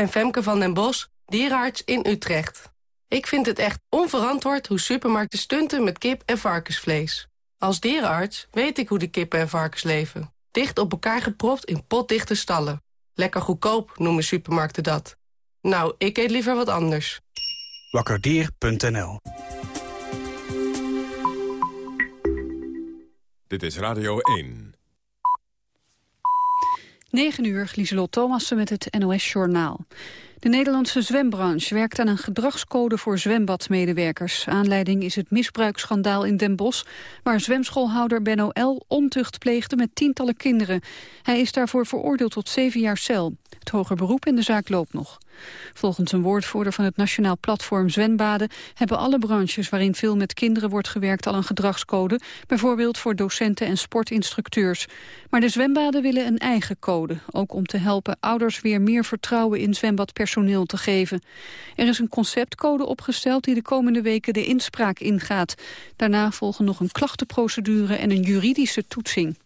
ben Femke van den Bos, dierenarts in Utrecht. Ik vind het echt onverantwoord hoe supermarkten stunten met kip en varkensvlees. Als dierenarts weet ik hoe de kippen en varkens leven. Dicht op elkaar gepropt in potdichte stallen. Lekker goedkoop noemen supermarkten dat. Nou, ik eet liever wat anders. Wakkerdier.nl Dit is Radio 1. 9 uur, Lieselot Thomassen met het NOS-journaal. De Nederlandse zwembranche werkt aan een gedragscode voor zwembadmedewerkers. Aanleiding is het misbruiksschandaal in Den Bosch... waar zwemschoolhouder Benno L. ontucht pleegde met tientallen kinderen. Hij is daarvoor veroordeeld tot zeven jaar cel. Het hoger beroep in de zaak loopt nog. Volgens een woordvoerder van het Nationaal Platform Zwembaden... hebben alle branches waarin veel met kinderen wordt gewerkt al een gedragscode... bijvoorbeeld voor docenten en sportinstructeurs. Maar de zwembaden willen een eigen code... ook om te helpen ouders weer meer vertrouwen in zwembadpersoneel te geven. Er is een conceptcode opgesteld die de komende weken de inspraak ingaat. Daarna volgen nog een klachtenprocedure en een juridische toetsing.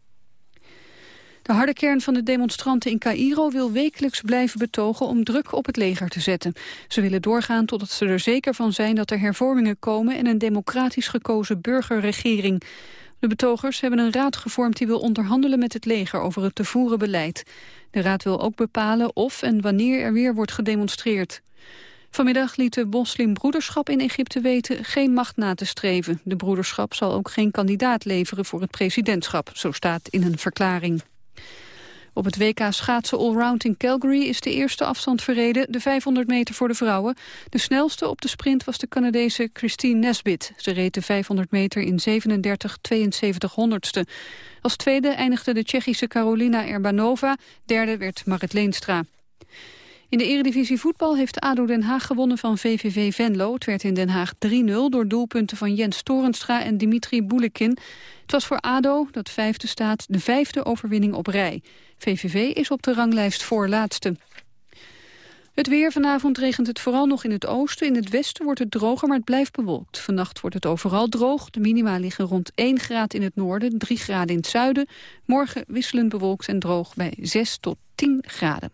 De harde kern van de demonstranten in Cairo wil wekelijks blijven betogen om druk op het leger te zetten. Ze willen doorgaan totdat ze er zeker van zijn dat er hervormingen komen en een democratisch gekozen burgerregering. De betogers hebben een raad gevormd die wil onderhandelen met het leger over het te voeren beleid. De raad wil ook bepalen of en wanneer er weer wordt gedemonstreerd. Vanmiddag liet de moslimbroederschap in Egypte weten geen macht na te streven. De broederschap zal ook geen kandidaat leveren voor het presidentschap, zo staat in een verklaring. Op het WK schaatsen allround in Calgary is de eerste afstand verreden, de 500 meter voor de vrouwen. De snelste op de sprint was de Canadese Christine Nesbit. Ze reed de 500 meter in 37 72 honderdste. Als tweede eindigde de Tsjechische Carolina Erbanova, derde werd Marit Leenstra. In de eredivisie voetbal heeft ADO Den Haag gewonnen van VVV Venlo. Het werd in Den Haag 3-0 door doelpunten van Jens Torenstra en Dimitri Boulekin. Het was voor ADO, dat vijfde staat, de vijfde overwinning op rij. VVV is op de ranglijst voorlaatste. Het weer. Vanavond regent het vooral nog in het oosten. In het westen wordt het droger, maar het blijft bewolkt. Vannacht wordt het overal droog. De minima liggen rond 1 graad in het noorden, 3 graden in het zuiden. Morgen wisselend bewolkt en droog bij 6 tot 10 graden.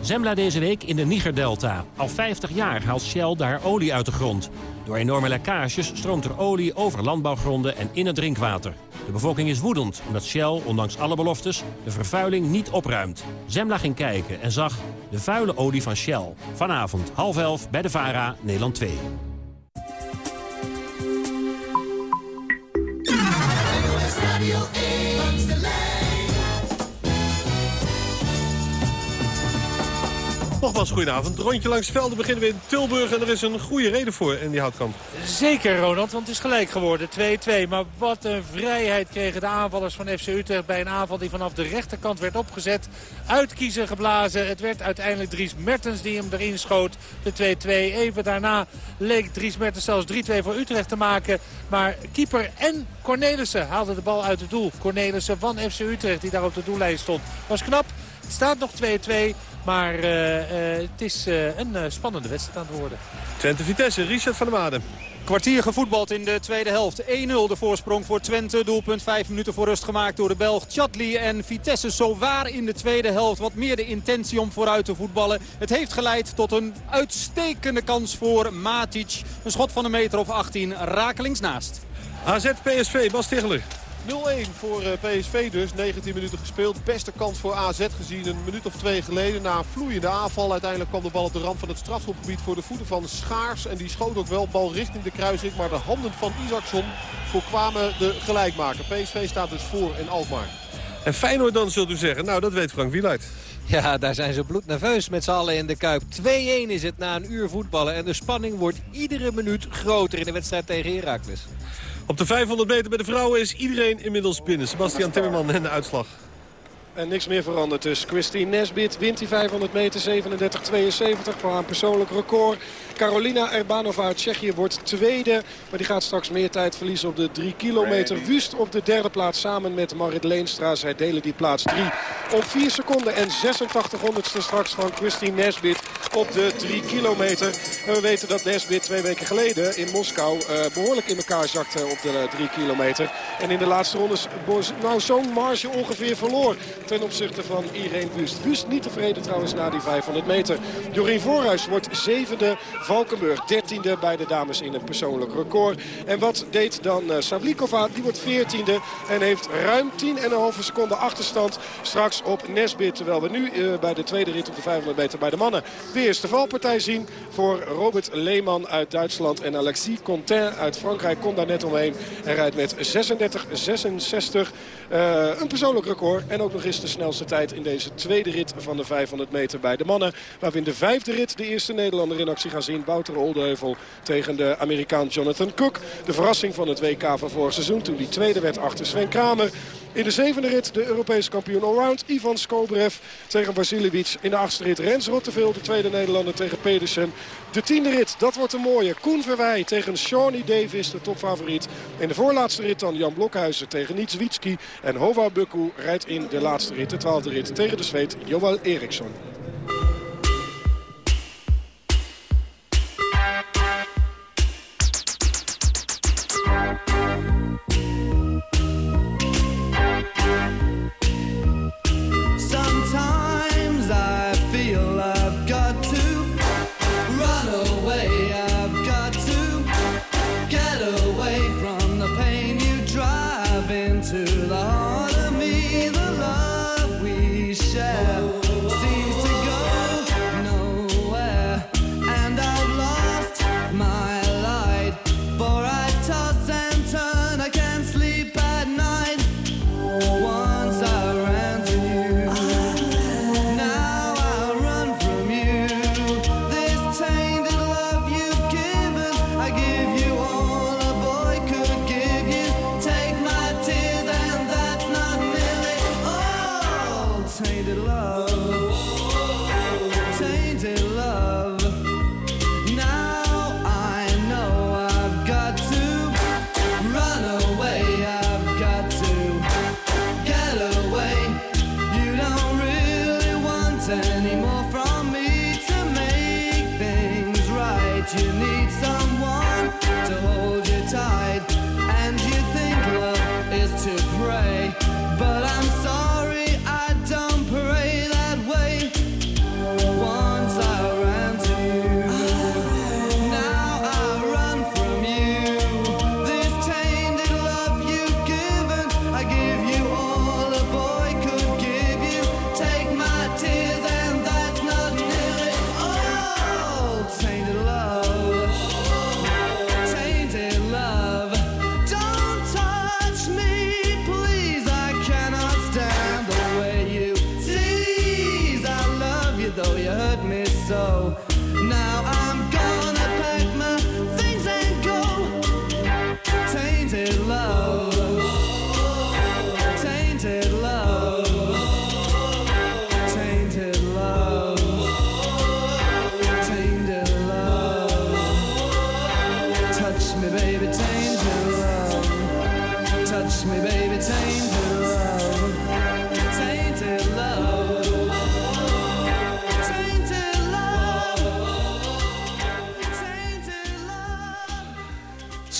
Zembla deze week in de Niger-delta. Al 50 jaar haalt Shell daar olie uit de grond. Door enorme lekkages stroomt er olie over landbouwgronden en in het drinkwater. De bevolking is woedend omdat Shell, ondanks alle beloftes, de vervuiling niet opruimt. Zembla ging kijken en zag de vuile olie van Shell. Vanavond half elf bij de VARA, Nederland 2. Nogmaals, goedenavond. Rondje langs velden beginnen we in Tilburg. En er is een goede reden voor in die houtkamp. Zeker, Ronald, want het is gelijk geworden. 2-2. Maar wat een vrijheid kregen de aanvallers van FC Utrecht... bij een aanval die vanaf de rechterkant werd opgezet. Uitkiezen geblazen. Het werd uiteindelijk Dries Mertens die hem erin schoot. De 2-2. Even daarna leek Dries Mertens zelfs 3-2 voor Utrecht te maken. Maar keeper en Cornelissen haalden de bal uit het doel. Cornelissen van FC Utrecht die daar op de doellijn stond. Was knap. Het staat nog 2-2. Maar uh, uh, het is uh, een spannende wedstrijd aan het worden. Twente Vitesse, Richard van der Maden. Kwartier gevoetbald in de tweede helft. 1-0 de voorsprong voor Twente. Doelpunt 5 minuten voor rust gemaakt door de Belg Chatli. En Vitesse zo waar in de tweede helft. Wat meer de intentie om vooruit te voetballen. Het heeft geleid tot een uitstekende kans voor Matic. Een schot van een meter of 18 rakelings naast. AZ PSV, Bas Tegeler. 0-1 voor eh, PSV dus. 19 minuten gespeeld. Beste kans voor AZ gezien een minuut of twee geleden. Na een vloeiende aanval. Uiteindelijk kwam de bal op de rand van het strafschopgebied voor de voeten van Schaars. En die schoot ook wel bal richting de kruising. Maar de handen van Isaacson voorkwamen de gelijkmaker. PSV staat dus voor in Alkmaar. En Feyenoord dan zult u zeggen. Nou, dat weet Frank Wieluid. Ja, daar zijn ze bloednerveus met z'n allen in de Kuip. 2-1 is het na een uur voetballen. En de spanning wordt iedere minuut groter in de wedstrijd tegen Heracles. Op de 500 meter bij de vrouwen is iedereen inmiddels binnen. Sebastian Timmerman en de uitslag. En niks meer veranderd dus. Christine Nesbit wint die 500 meter 37-72 voor een persoonlijk record. Carolina Erbanova uit Tsjechië wordt tweede. Maar die gaat straks meer tijd verliezen op de 3 kilometer. Wust op de derde plaats samen met Marit Leenstra. Zij delen die plaats 3 om 4 seconden en 86 honderdste straks van Christine Nesbit op de 3 kilometer. En we weten dat Nesbit twee weken geleden in Moskou uh, behoorlijk in elkaar zakte op de 3 kilometer. En in de laatste rondes nou zo'n marge ongeveer verloor ten opzichte van Irene Wust. Wust niet tevreden trouwens na die 500 meter. Jorien Voorhuis wordt zevende. Valkenburg dertiende bij de dames in een persoonlijk record. En wat deed dan uh, Sablikova? Die wordt veertiende en heeft ruim 10,5 seconden achterstand straks op Nesbit. Terwijl we nu uh, bij de tweede rit op de 500 meter bij de mannen de eerste valpartij zien voor Robert Lehmann uit Duitsland. En Alexis Contain uit Frankrijk komt daar net omheen. En rijdt met 36-66 uh, een persoonlijk record. En ook nog eens de snelste tijd in deze tweede rit van de 500 meter bij de mannen. Waar we in de vijfde rit de eerste Nederlander in actie gaan zien. Wouter Oldeheuvel tegen de Amerikaan Jonathan Cook. De verrassing van het WK van vorig seizoen toen die tweede werd achter Sven Kramer. In de zevende rit de Europese kampioen allround Ivan Skobrev tegen Vasiljevic. In de achtste rit Rens Rotteveel, de tweede Nederlander tegen Pedersen. De tiende rit, dat wordt een mooie. Koen Verwij tegen Shawnee Davis, de topfavoriet. In de voorlaatste rit dan Jan Blokhuizen tegen Nitswitski. En Hova Bukku rijdt in de laatste rit, de twaalfde rit, tegen de Zweed Joel Eriksson.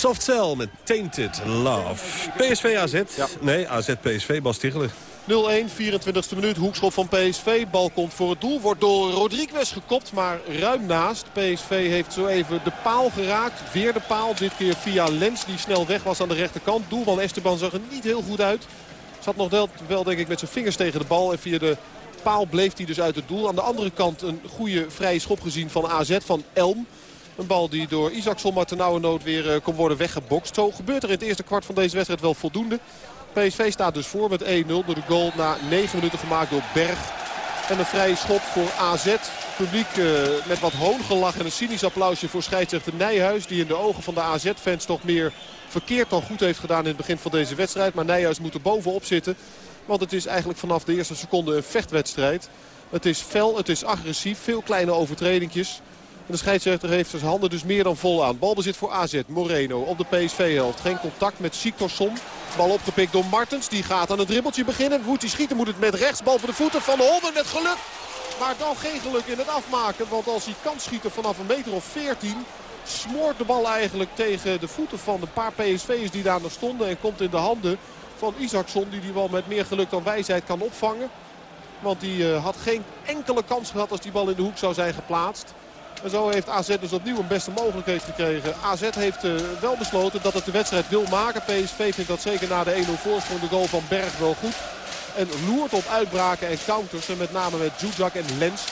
Soft Cell met Tainted Love. PSV AZ. Nee, AZ PSV, Bas Tichelen. 0-1, 24e minuut, hoekschop van PSV. Bal komt voor het doel, wordt door Rodriguez gekopt, maar ruim naast. PSV heeft zo even de paal geraakt, weer de paal. Dit keer via Lens, die snel weg was aan de rechterkant. Doelman Esteban zag er niet heel goed uit. Zat nog wel, wel denk ik met zijn vingers tegen de bal. En via de paal bleef hij dus uit het doel. Aan de andere kant een goede vrije schop gezien van AZ, van Elm. Een bal die door Isaacson maar nood weer uh, kon worden weggebokst. Zo gebeurt er in het eerste kwart van deze wedstrijd wel voldoende. PSV staat dus voor met 1-0 door de goal na 9 minuten gemaakt door Berg. En een vrije schop voor AZ. Publiek uh, met wat hoongelach en een cynisch applausje voor scheidsrechter Nijhuis. Die in de ogen van de AZ-fans toch meer verkeerd dan goed heeft gedaan in het begin van deze wedstrijd. Maar Nijhuis moet er bovenop zitten. Want het is eigenlijk vanaf de eerste seconde een vechtwedstrijd. Het is fel, het is agressief, veel kleine overtredingjes. De scheidsrechter heeft zijn handen dus meer dan vol aan. Balbezit voor AZ. Moreno op de PSV-helft. Geen contact met Siktorsson. Bal opgepikt door Martens. Die gaat aan het dribbeltje beginnen. Moet hij schieten moet het met rechts. Bal voor de voeten van de Holder met geluk. Maar dan geen geluk in het afmaken. Want als hij kan schieten vanaf een meter of 14... smoort de bal eigenlijk tegen de voeten van een paar PSV'ers die daar nog stonden. En komt in de handen van Isaacson. Die die bal met meer geluk dan wijsheid kan opvangen. Want die uh, had geen enkele kans gehad als die bal in de hoek zou zijn geplaatst. En zo heeft AZ dus opnieuw een beste mogelijkheid gekregen. AZ heeft uh, wel besloten dat het de wedstrijd wil maken. PSV vindt dat zeker na de 1-0 voorsprong de goal van Berg wel goed. En loert op uitbraken en counters. En met name met Zuzak en Lens.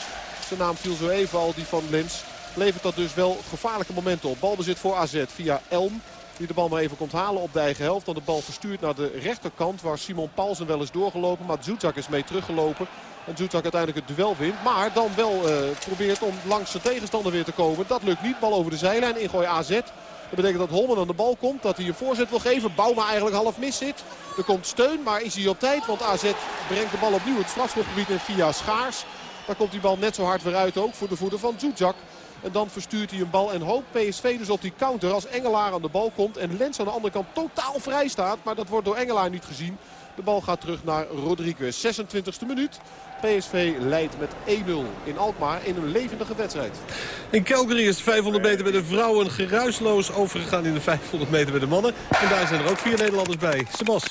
Zijn naam viel zo even al, die van Lens. Levert dat dus wel gevaarlijke momenten op. Balbezit voor AZ via Elm. Die de bal maar even komt halen op de eigen helft. Dan de bal verstuurt naar de rechterkant waar Simon Paulsen wel is doorgelopen. Maar Zuzak is mee teruggelopen. En uiteindelijk het duel wint. Maar dan wel uh, probeert om langs zijn tegenstander weer te komen. Dat lukt niet. Bal over de zijlijn. Ingooi AZ. Dat betekent dat Holman aan de bal komt. Dat hij een voorzet wil geven. Bouma eigenlijk half mis zit. Er komt steun. Maar is hij op tijd? Want AZ brengt de bal opnieuw het strafschopgebied in via Schaars. Daar komt die bal net zo hard weer uit ook voor de voeten van Zuzak. En dan verstuurt hij een bal en hoopt PSV dus op die counter als Engelaar aan de bal komt. En Lens aan de andere kant totaal vrij staat. Maar dat wordt door Engelaar niet gezien. De bal gaat terug naar Rodriguez. 26e minuut. PSV leidt met 1-0 in Alkmaar in een levendige wedstrijd. In Calgary is de 500 meter bij de vrouwen geruisloos overgegaan in de 500 meter bij de mannen. En daar zijn er ook vier Nederlanders bij. Sebas.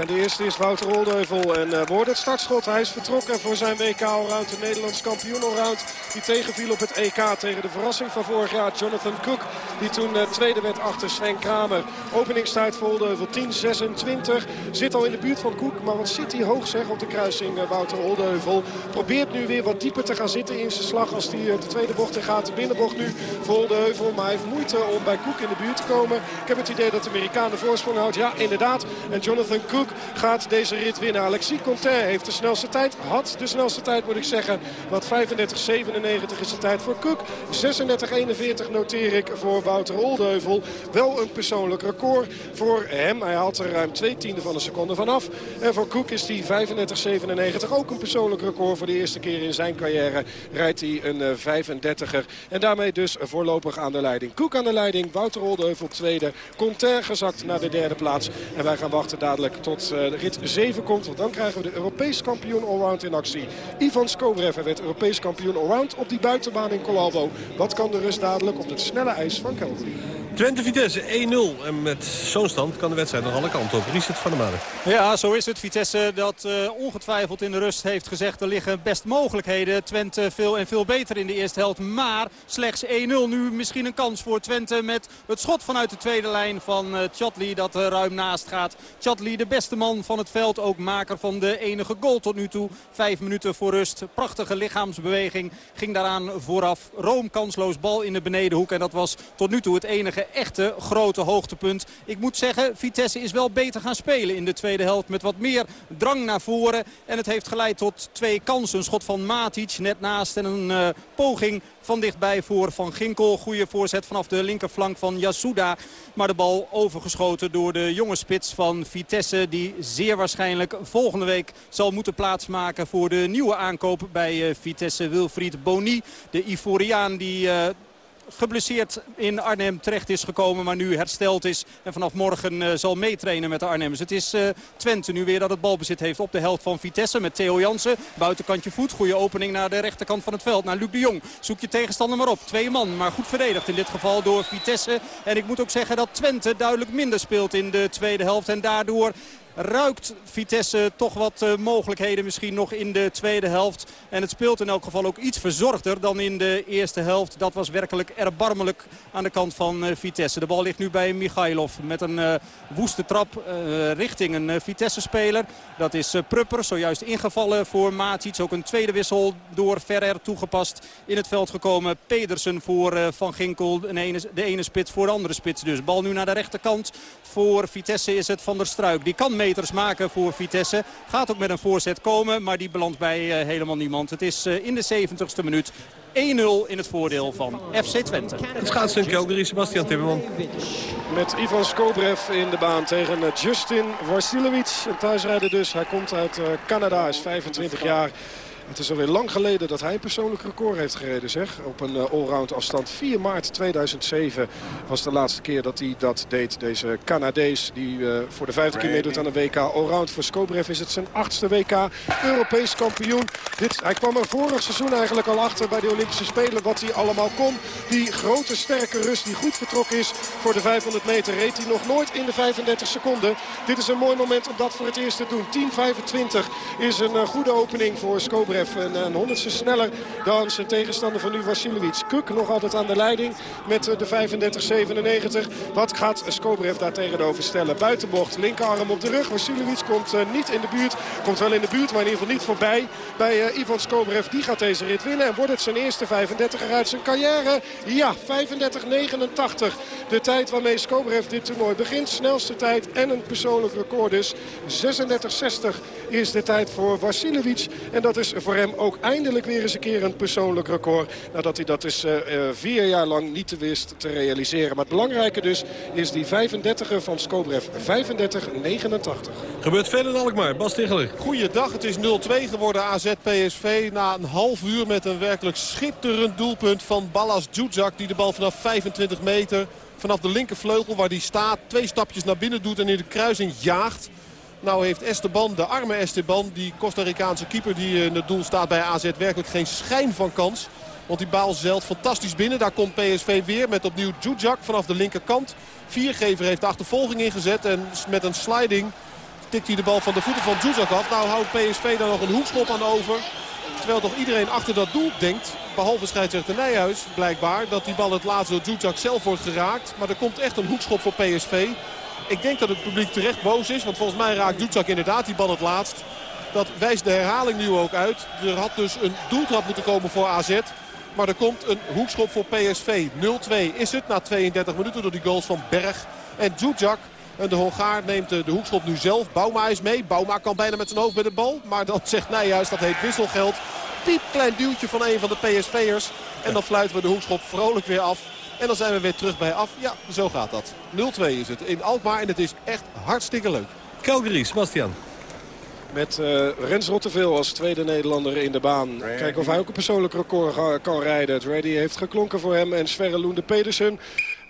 En de eerste is Wouter Oldeuvel. En uh, wordt het startschot. Hij is vertrokken voor zijn WK Allround. De Nederlands kampioen Allround. Die tegenviel op het EK tegen de verrassing van vorig jaar. Jonathan Cook. Die toen uh, tweede werd achter Sven Kramer. Openingstijd voor Oldeuvel 10.26. Zit al in de buurt van Cook. Maar wat zit hij hoog zeg op de kruising uh, Wouter Oldeuvel. Probeert nu weer wat dieper te gaan zitten in zijn slag. Als hij de tweede bocht in gaat. De binnenbocht nu voor Oldeuvel. Maar hij heeft moeite om bij Cook in de buurt te komen. Ik heb het idee dat de Amerikaan de voorsprong houdt. Ja, inderdaad. En Jonathan Cook gaat deze rit winnen. Alexis Conter heeft de snelste tijd. Had de snelste tijd moet ik zeggen. Want 35-97 is de tijd voor Cook. 36-41 noteer ik voor Wouter Oldeuvel. Wel een persoonlijk record voor hem. Hij haalt er ruim twee tienden van een seconde vanaf. En voor Cook is die 35-97 ook een persoonlijk record. Voor de eerste keer in zijn carrière rijdt hij een 35er. En daarmee dus voorlopig aan de leiding. Cook aan de leiding, Wouter Oldeuvel tweede. Conter gezakt naar de derde plaats. En wij gaan wachten dadelijk tot de rit 7 komt. Want dan krijgen we de Europees kampioen allround in actie. Ivan Skobrev werd Europees kampioen allround op die buitenbaan in Colalbo. Wat kan de rust dadelijk op het snelle ijs van Calgary? Twente Vitesse 1-0. En met zo'n stand kan de wedstrijd nog alle kanten op. Reset van de Maden. Ja, zo is het. Vitesse dat uh, ongetwijfeld in de rust heeft gezegd... er liggen best mogelijkheden. Twente veel en veel beter in de eerste helft. Maar slechts 1-0. Nu misschien een kans voor Twente met het schot vanuit de tweede lijn van uh, Chatli... dat er ruim naast gaat. Chatli de beste man van het veld. Ook maker van de enige goal tot nu toe. Vijf minuten voor rust. Prachtige lichaamsbeweging. Ging daaraan vooraf. Room kansloos bal in de benedenhoek. En dat was tot nu toe het enige echte grote hoogtepunt. Ik moet zeggen, Vitesse is wel beter gaan spelen in de tweede helft. Met wat meer drang naar voren. En het heeft geleid tot twee kansen. Een schot van Matic net naast en een uh, poging van dichtbij voor Van Ginkel. Goede voorzet vanaf de linkerflank van Yasuda. Maar de bal overgeschoten door de jonge spits van Vitesse. Die zeer waarschijnlijk volgende week zal moeten plaatsmaken voor de nieuwe aankoop bij uh, Vitesse. Wilfried Boni, de Ivoriaan die... Uh, geblesseerd in Arnhem terecht is gekomen. Maar nu hersteld is. En vanaf morgen uh, zal meetrainen met de Arnhemmers. Het is uh, Twente nu weer dat het balbezit heeft op de helft van Vitesse. Met Theo Jansen. Buitenkantje voet. Goede opening naar de rechterkant van het veld. Naar Luc de Jong. Zoek je tegenstander maar op. Twee man. Maar goed verdedigd in dit geval door Vitesse. En ik moet ook zeggen dat Twente duidelijk minder speelt in de tweede helft. En daardoor ruikt Vitesse toch wat uh, mogelijkheden misschien nog in de tweede helft. En het speelt in elk geval ook iets verzorgder dan in de eerste helft. Dat was werkelijk erbarmelijk aan de kant van uh, Vitesse. De bal ligt nu bij Michailov met een uh, woeste trap richting een Vitesse-speler. Dat is Prupper, zojuist ingevallen voor Matic. Ook een tweede wissel door Ferrer toegepast in het veld gekomen. Pedersen voor Van Ginkel, de ene, de ene spits voor de andere spits. Dus bal nu naar de rechterkant. Voor Vitesse is het Van der Struik. Die kan mee meters maken voor Vitesse. Gaat ook met een voorzet komen, maar die belandt bij helemaal niemand. Het is in de 70ste minuut 1-0 in het voordeel van FC Twente. Het schaatsen in Calgary, Sebastian Timmerman. Met Ivan Skobrev in de baan tegen Justin Varsilovic. Een thuisrijder dus. Hij komt uit Canada, is 25 jaar. Het is alweer lang geleden dat hij een persoonlijk record heeft gereden. Zeg. Op een uh, allround afstand. 4 maart 2007 was de laatste keer dat hij dat deed. Deze Canadees die uh, voor de vijfde keer meedoet aan een WK allround. Voor Skobrev is het zijn achtste WK. Europees kampioen. Dit, hij kwam er vorig seizoen eigenlijk al achter bij de Olympische Spelen. Wat hij allemaal kon. Die grote sterke Rus die goed vertrokken is voor de 500 meter. Reed hij nog nooit in de 35 seconden. Dit is een mooi moment om dat voor het eerst te doen. 10.25 is een uh, goede opening voor Skobrev. En een honderdste sneller dan zijn tegenstander van nu Vasiljevic. Kuk nog altijd aan de leiding met de 35-97. Wat gaat Skobrev daar tegenover stellen? Buitenbocht, linkerarm op de rug. Vasiljevic komt niet in de buurt. Komt wel in de buurt, maar in ieder geval niet voorbij bij Ivan Skobrev. Die gaat deze rit winnen. En wordt het zijn eerste 35er uit zijn carrière? Ja, 35-89. De tijd waarmee Skobrev dit toernooi begint. Snelste tijd en een persoonlijk record dus. 36-60 is de tijd voor Vasiljevic. En dat is voor hem ook eindelijk weer eens een keer een persoonlijk record. Nadat hij dat dus uh, vier jaar lang niet te wist te realiseren. Maar het belangrijke dus is die 35er van Skobrev. 35-89. Gebeurt veel in Alkmaar. Bas Ticheler. Goeiedag. Het is 0-2 geworden AZ PSV. Na een half uur met een werkelijk schitterend doelpunt van Ballas Djuzak. Die de bal vanaf 25 meter vanaf de linkervleugel waar die staat. Twee stapjes naar binnen doet en in de kruising jaagt. Nou heeft Esteban, de arme Esteban, die Costa Ricaanse keeper die in het doel staat bij AZ, werkelijk geen schijn van kans. Want die baal zelf fantastisch binnen. Daar komt PSV weer met opnieuw Djudjak vanaf de linkerkant. Viergever heeft de achtervolging ingezet en met een sliding tikt hij de bal van de voeten van Djudjak af. Nou houdt PSV daar nog een hoekschop aan over. Terwijl toch iedereen achter dat doel denkt, behalve scheidsrechter Nijhuis blijkbaar, dat die bal het laatste door Djudjak zelf wordt geraakt. Maar er komt echt een hoekschop voor PSV. Ik denk dat het publiek terecht boos is. Want volgens mij raakt Doetzak inderdaad die bal het laatst. Dat wijst de herhaling nu ook uit. Er had dus een doeltrap moeten komen voor AZ. Maar er komt een hoekschop voor PSV. 0-2 is het na 32 minuten door die goals van Berg en Djudjak. En de Hongaar neemt de hoekschop nu zelf. Bouma is mee. Bouma kan bijna met zijn hoofd bij de bal. Maar dan zegt Nijhuis dat heet wisselgeld. Diep klein duwtje van een van de PSV'ers. En dan fluiten we de hoekschop vrolijk weer af. En dan zijn we weer terug bij af. Ja, zo gaat dat. 0-2 is het in Alkmaar en het is echt hartstikke leuk. Calgary, Sebastian. Met uh, Rens Rotteveel als tweede Nederlander in de baan. Kijken of hij ook een persoonlijk record kan rijden. Het ready heeft geklonken voor hem en Sverre Loende Pedersen.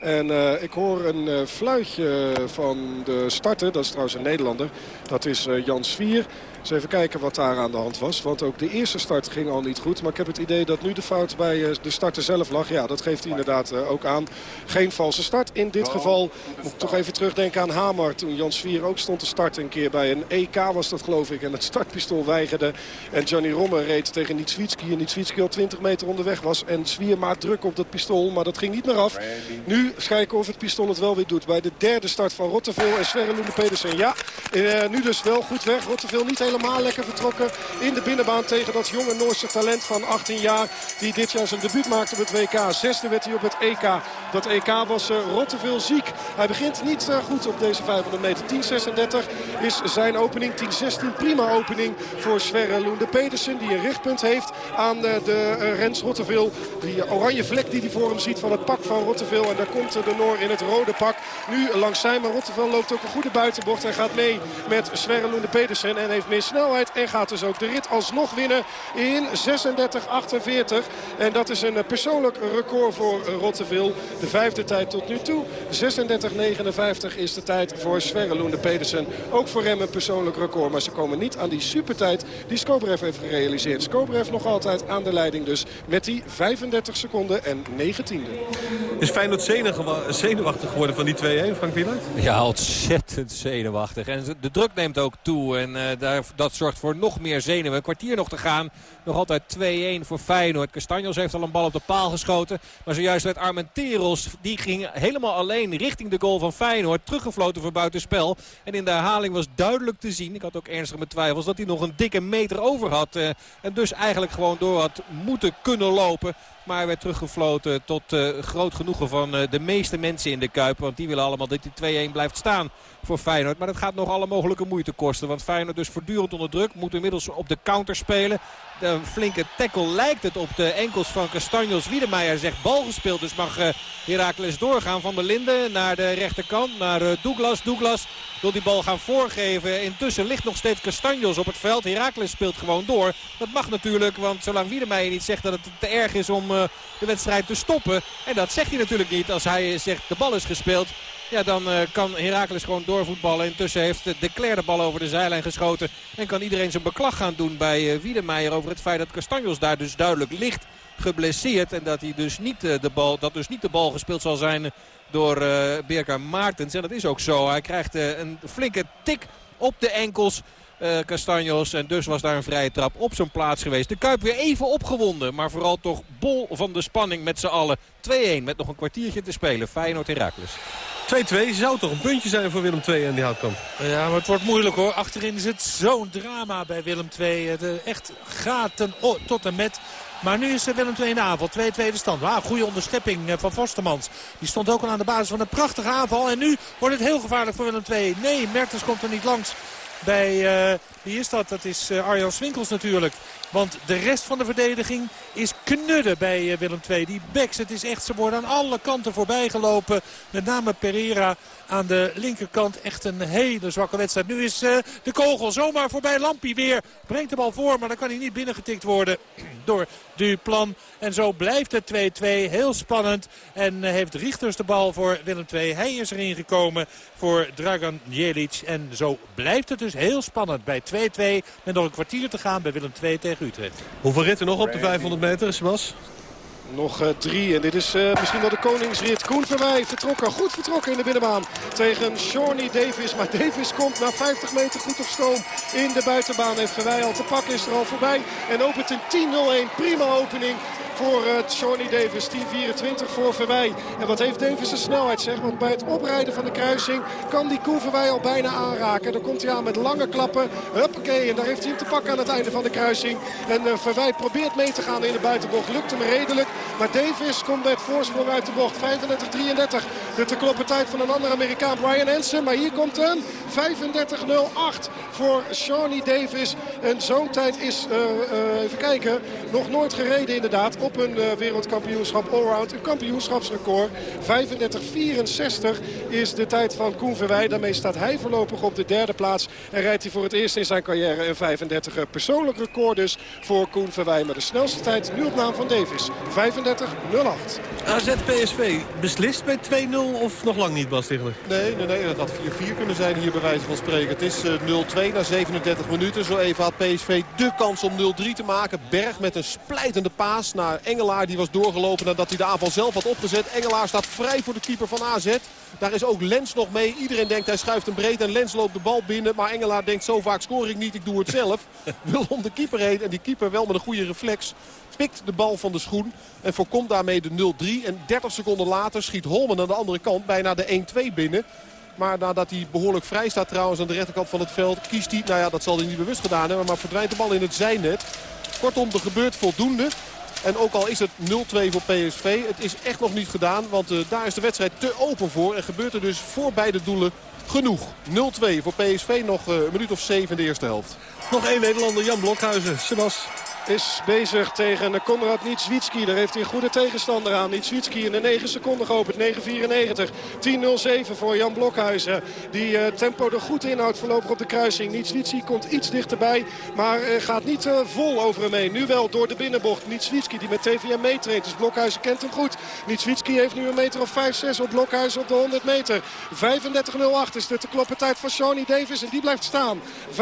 En uh, ik hoor een uh, fluitje van de starter. Dat is trouwens een Nederlander. Dat is uh, Jan Svier. Dus even kijken wat daar aan de hand was. Want ook de eerste start ging al niet goed. Maar ik heb het idee dat nu de fout bij eh, de starter zelf lag. Ja, dat geeft hij inderdaad eh, ook aan. Geen valse start. In dit geval moet ik toch even terugdenken aan Hamar. Toen Jan Svier ook stond te starten een keer bij een EK was dat geloof ik. En het startpistool weigerde. En Johnny Romme reed tegen Nitswitski. En Nitswitski al 20 meter onderweg was. En Svier maakt druk op dat pistool. Maar dat ging niet meer af. Nu kijken of het pistool het wel weer doet. Bij de derde start van Rotterdam en Sverre Loene Pedersen. Ja, uh, nu dus wel goed weg. Rotterdam niet helemaal lekker vertrokken in de binnenbaan tegen dat jonge Noorse talent van 18 jaar. Die dit jaar zijn debuut maakte op het WK. Zesde werd hij op het EK. Dat EK was uh, Rotterdam ziek. Hij begint niet uh, goed op deze 500 meter. 10.36 is zijn opening. 10.16 prima opening voor Sverre Loende Pedersen. Die een richtpunt heeft aan uh, de Rens Rotterdam. Die oranje vlek die hij voor hem ziet van het pak van Rotterdam. En daar komt de Noor in het rode pak. Nu langs zijn, maar Rotterdam loopt ook een goede buitenbocht. Hij gaat mee met Sverre Loende Pedersen en heeft meer snelheid en gaat dus ook de rit alsnog winnen in 36-48. En dat is een persoonlijk record voor Rotterdam. De vijfde tijd tot nu toe. 36-59 is de tijd voor Sverre Loende Pedersen. Ook voor hem een persoonlijk record. Maar ze komen niet aan die supertijd die Skobrev heeft gerealiseerd. Skobrev nog altijd aan de leiding dus met die 35 seconden en 19e. Is Feyenoord zenuwachtig geworden van die 2-1, Frank Wieland? Ja, ontzettend zenuwachtig. En de druk neemt ook toe. En uh, daar, dat zorgt voor nog meer zenuwen. Een kwartier nog te gaan. Nog altijd 2-1 voor Feyenoord. Castanjos heeft al een bal op de paal geschoten. Maar zojuist werd Armenteros. Die ging helemaal alleen richting de goal van Feyenoord. Teruggefloten voor buitenspel. En in de herhaling was duidelijk te zien. Ik had ook ernstig mijn twijfels dat hij nog een dikke meter over had. Uh, en dus eigenlijk gewoon door had moeten kunnen lopen. Maar werd teruggefloten tot groot genoegen van de meeste mensen in de Kuip. Want die willen allemaal dat die 2-1 blijft staan voor Feyenoord. Maar dat gaat nog alle mogelijke moeite kosten. Want Feyenoord dus voortdurend onder druk. Moet inmiddels op de counter spelen. De flinke tackle lijkt het op de enkels van Castanjos. Wiedemeijer zegt bal gespeeld. Dus mag uh, Herakles doorgaan van de Linden naar de rechterkant. Naar uh, Douglas. Douglas wil die bal gaan voorgeven. Intussen ligt nog steeds Castanjos op het veld. Herakles speelt gewoon door. Dat mag natuurlijk. Want zolang Wiedemeijer niet zegt dat het te erg is om uh, de wedstrijd te stoppen. En dat zegt hij natuurlijk niet als hij zegt de bal is gespeeld. Ja, dan uh, kan Heracles gewoon doorvoetballen. Intussen heeft de Cler de bal over de zijlijn geschoten. En kan iedereen zijn beklag gaan doen bij uh, Wiedemeijer over het feit dat Castanjos daar dus duidelijk ligt geblesseerd. En dat, hij dus niet, uh, de bal, dat dus niet de bal gespeeld zal zijn door Birka Maartens. En dat is ook zo. Hij krijgt een flinke tik op de enkels. Uh, Castanjos. En dus was daar een vrije trap op zijn plaats geweest. De Kuip weer even opgewonden. Maar vooral toch bol van de spanning met z'n allen. 2-1 met nog een kwartiertje te spelen. Feyenoord Heracles. 2-2 zou toch een puntje zijn voor Willem II en die houtkamp. Ja, maar het wordt moeilijk hoor. Achterin is het zo'n drama bij Willem II. De echt gaten tot en met. Maar nu is Willem II in de aanval. 2-2 de stand. Ah, goede onderschepping van Vostermans. Die stond ook al aan de basis van een prachtige aanval. En nu wordt het heel gevaarlijk voor Willem II. Nee, Mertens komt er niet langs bij, uh, wie is dat? Dat is uh, Arjan Swinkels natuurlijk. Want de rest van de verdediging is knudden bij uh, Willem II. Die backs, het is echt, ze worden aan alle kanten voorbij gelopen. Met name Pereira aan de linkerkant. Echt een hele zwakke wedstrijd. Nu is uh, de kogel zomaar voorbij. Lampie weer brengt de bal voor. Maar dan kan hij niet binnengetikt worden door Duplan. En zo blijft het 2-2. Heel spannend. En heeft Richters de bal voor Willem II. Hij is erin gekomen voor Dragan Jelic. En zo blijft het dus heel spannend bij 2-2. Met nog een kwartier te gaan bij Willem II tegen Utrecht. Hoeveel ritten nog op de 500 meter, Sebas? Nog uh, drie. En dit is uh, misschien wel de koningsrit. Koen Verwij vertrokken. Goed vertrokken in de binnenbaan. Tegen Shawnee Davis. Maar Davis komt na 50 meter goed op stoom in de buitenbaan. Heeft Verwij al te pakken. Is er al voorbij. En opent een 10-0-1. Prima opening voor uh, Shawnee Davis. 10-24 voor Verwij. En wat heeft Davis een snelheid zeg. Want bij het oprijden van de kruising kan die Koen Verwij al bijna aanraken. Dan komt hij aan met lange klappen. Huppakee. En daar heeft hij hem te pakken aan het einde van de kruising. En uh, Verwij probeert mee te gaan in de buitenbocht. Lukt hem redelijk. Maar Davis komt met voorsprong uit de bocht. 35-33. De te kloppen tijd van een andere Amerikaan, Brian Hansen. Maar hier komt een 35-08 voor Shawnee Davis. En zo'n tijd is, uh, even kijken, nog nooit gereden inderdaad. Een uh, wereldkampioenschap allround. Een kampioenschapsrecord. 35-64 is de tijd van Koen Verwij. Daarmee staat hij voorlopig op de derde plaats. En rijdt hij voor het eerst in zijn carrière een 35 persoonlijk record dus voor Koen Verwij. Maar de snelste tijd nu op naam van Davis. 35-08. AZ PSV beslist bij 2-0 of nog lang niet, Bas Tichler? Nee, nee, nee, dat had 4-4 kunnen zijn hier bij wijze van spreken. Het is uh, 0-2 na 37 minuten. Zo even had PSV de kans om 0-3 te maken. Berg met een splijtende paas naar Engelaar. Die was doorgelopen nadat hij de aanval zelf had opgezet. Engelaar staat vrij voor de keeper van AZ. Daar is ook Lens nog mee. Iedereen denkt hij schuift hem breed en Lens loopt de bal binnen. Maar Engelaar denkt zo vaak scoor ik niet, ik doe het zelf. Wil om de keeper heen en die keeper wel met een goede reflex pikt de bal van de schoen en voorkomt daarmee de 0-3. En 30 seconden later schiet Holman aan de andere kant bijna de 1-2 binnen. Maar nadat hij behoorlijk vrij staat trouwens aan de rechterkant van het veld... kiest hij, nou ja, dat zal hij niet bewust gedaan hebben... maar verdwijnt de bal in het zijnet. Kortom, er gebeurt voldoende. En ook al is het 0-2 voor PSV, het is echt nog niet gedaan. Want uh, daar is de wedstrijd te open voor. En gebeurt er dus voor beide doelen genoeg. 0-2 voor PSV, nog uh, een minuut of 7 in de eerste helft. Nog één Nederlander, Jan Blokhuizen. Sebas is bezig tegen Konrad Nitswitski. Daar heeft hij een goede tegenstander aan. Nitswitski in de 9 seconden geopend. 9.94. 10.07 voor Jan Blokhuizen. Die uh, tempo er goed inhoudt voorlopig op de kruising. Nitswitski komt iets dichterbij. Maar uh, gaat niet uh, vol over hem heen. Nu wel door de binnenbocht. Nitswitski die met TVM meetreedt. Dus Blokhuizen kent hem goed. Nitswitski heeft nu een meter of 5-6 op Blokhuizen op de 100 meter. 35.08 is de te kloppen tijd van Shawnee Davis. En die blijft staan. 35-35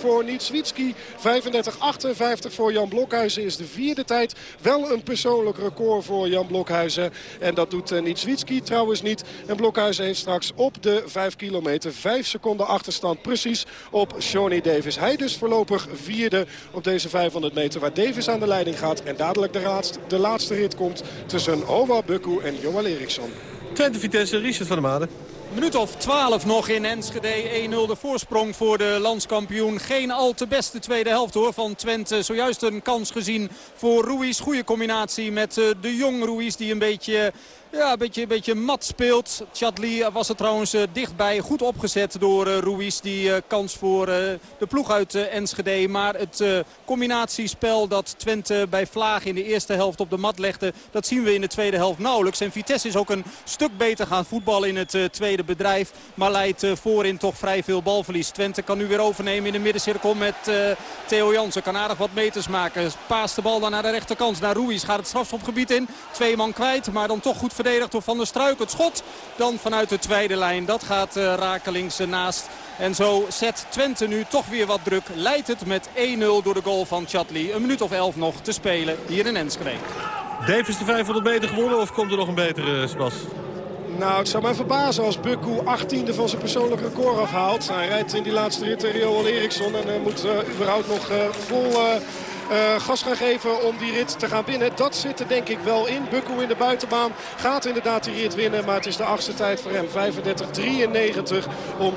voor Nitswitski. 35-58 voor Jan Blokhuizen is de vierde tijd. Wel een persoonlijk record voor Jan Blokhuizen. En dat doet uh, Nitswitski trouwens niet. En Blokhuizen heeft straks op de 5 kilometer 5 seconden achterstand precies op Shawnee Davis. Hij dus voorlopig vierde op deze 500 meter waar Davis aan de leiding gaat. En dadelijk de laatste, de laatste rit komt tussen Hova Bukku en Johan Eriksson. Twente Vitesse, Richard van der Made. Minuut of 12 nog in Enschede. 1-0 de voorsprong voor de landskampioen. Geen al te beste tweede helft hoor van Twente. Zojuist een kans gezien voor Ruiz. Goede combinatie met eh, de jong Ruiz die een beetje ja, een beetje, een beetje mat speelt. Chadli was er trouwens uh, dichtbij. Goed opgezet door uh, Ruiz. Die uh, kans voor de ploeg uit Enschede. Maar het combinatiespel dat Twente bij Vlaag in de eerste helft op de mat legde... dat zien we in de tweede helft nauwelijks. En Vitesse is ook een stuk beter gaan voetballen in het tweede bedrijf. Maar leidt voorin toch vrij veel balverlies. Twente kan nu weer overnemen in de middencirkel met Theo Jansen. Kan aardig wat meters maken. Paast de bal dan naar de rechterkant. Naar Ruiz gaat het strafschopgebied in. Twee man kwijt, maar dan toch goed verdedigd door Van der Struik. Het schot dan vanuit de tweede lijn. Dat gaat uh, rakelings naast. En zo zet Twente nu toch weer wat druk. Leidt het met 1-0 door de goal van Chatli. Een minuut of elf nog te spelen hier in Enschede. Dave de 500 meter gewonnen of komt er nog een betere, Spas? Nou, het zou mij verbazen als Bukku 18e van zijn persoonlijk record afhaalt. Hij rijdt in die laatste rit tegen Johan Eriksson en uh, moet uh, überhaupt nog uh, vol uh, gas gaan geven om die rit te gaan winnen. Dat zit er denk ik wel in. Bukku in de buitenbaan gaat inderdaad die rit winnen. Maar het is de achtste tijd voor hem. 35-93 om 36-07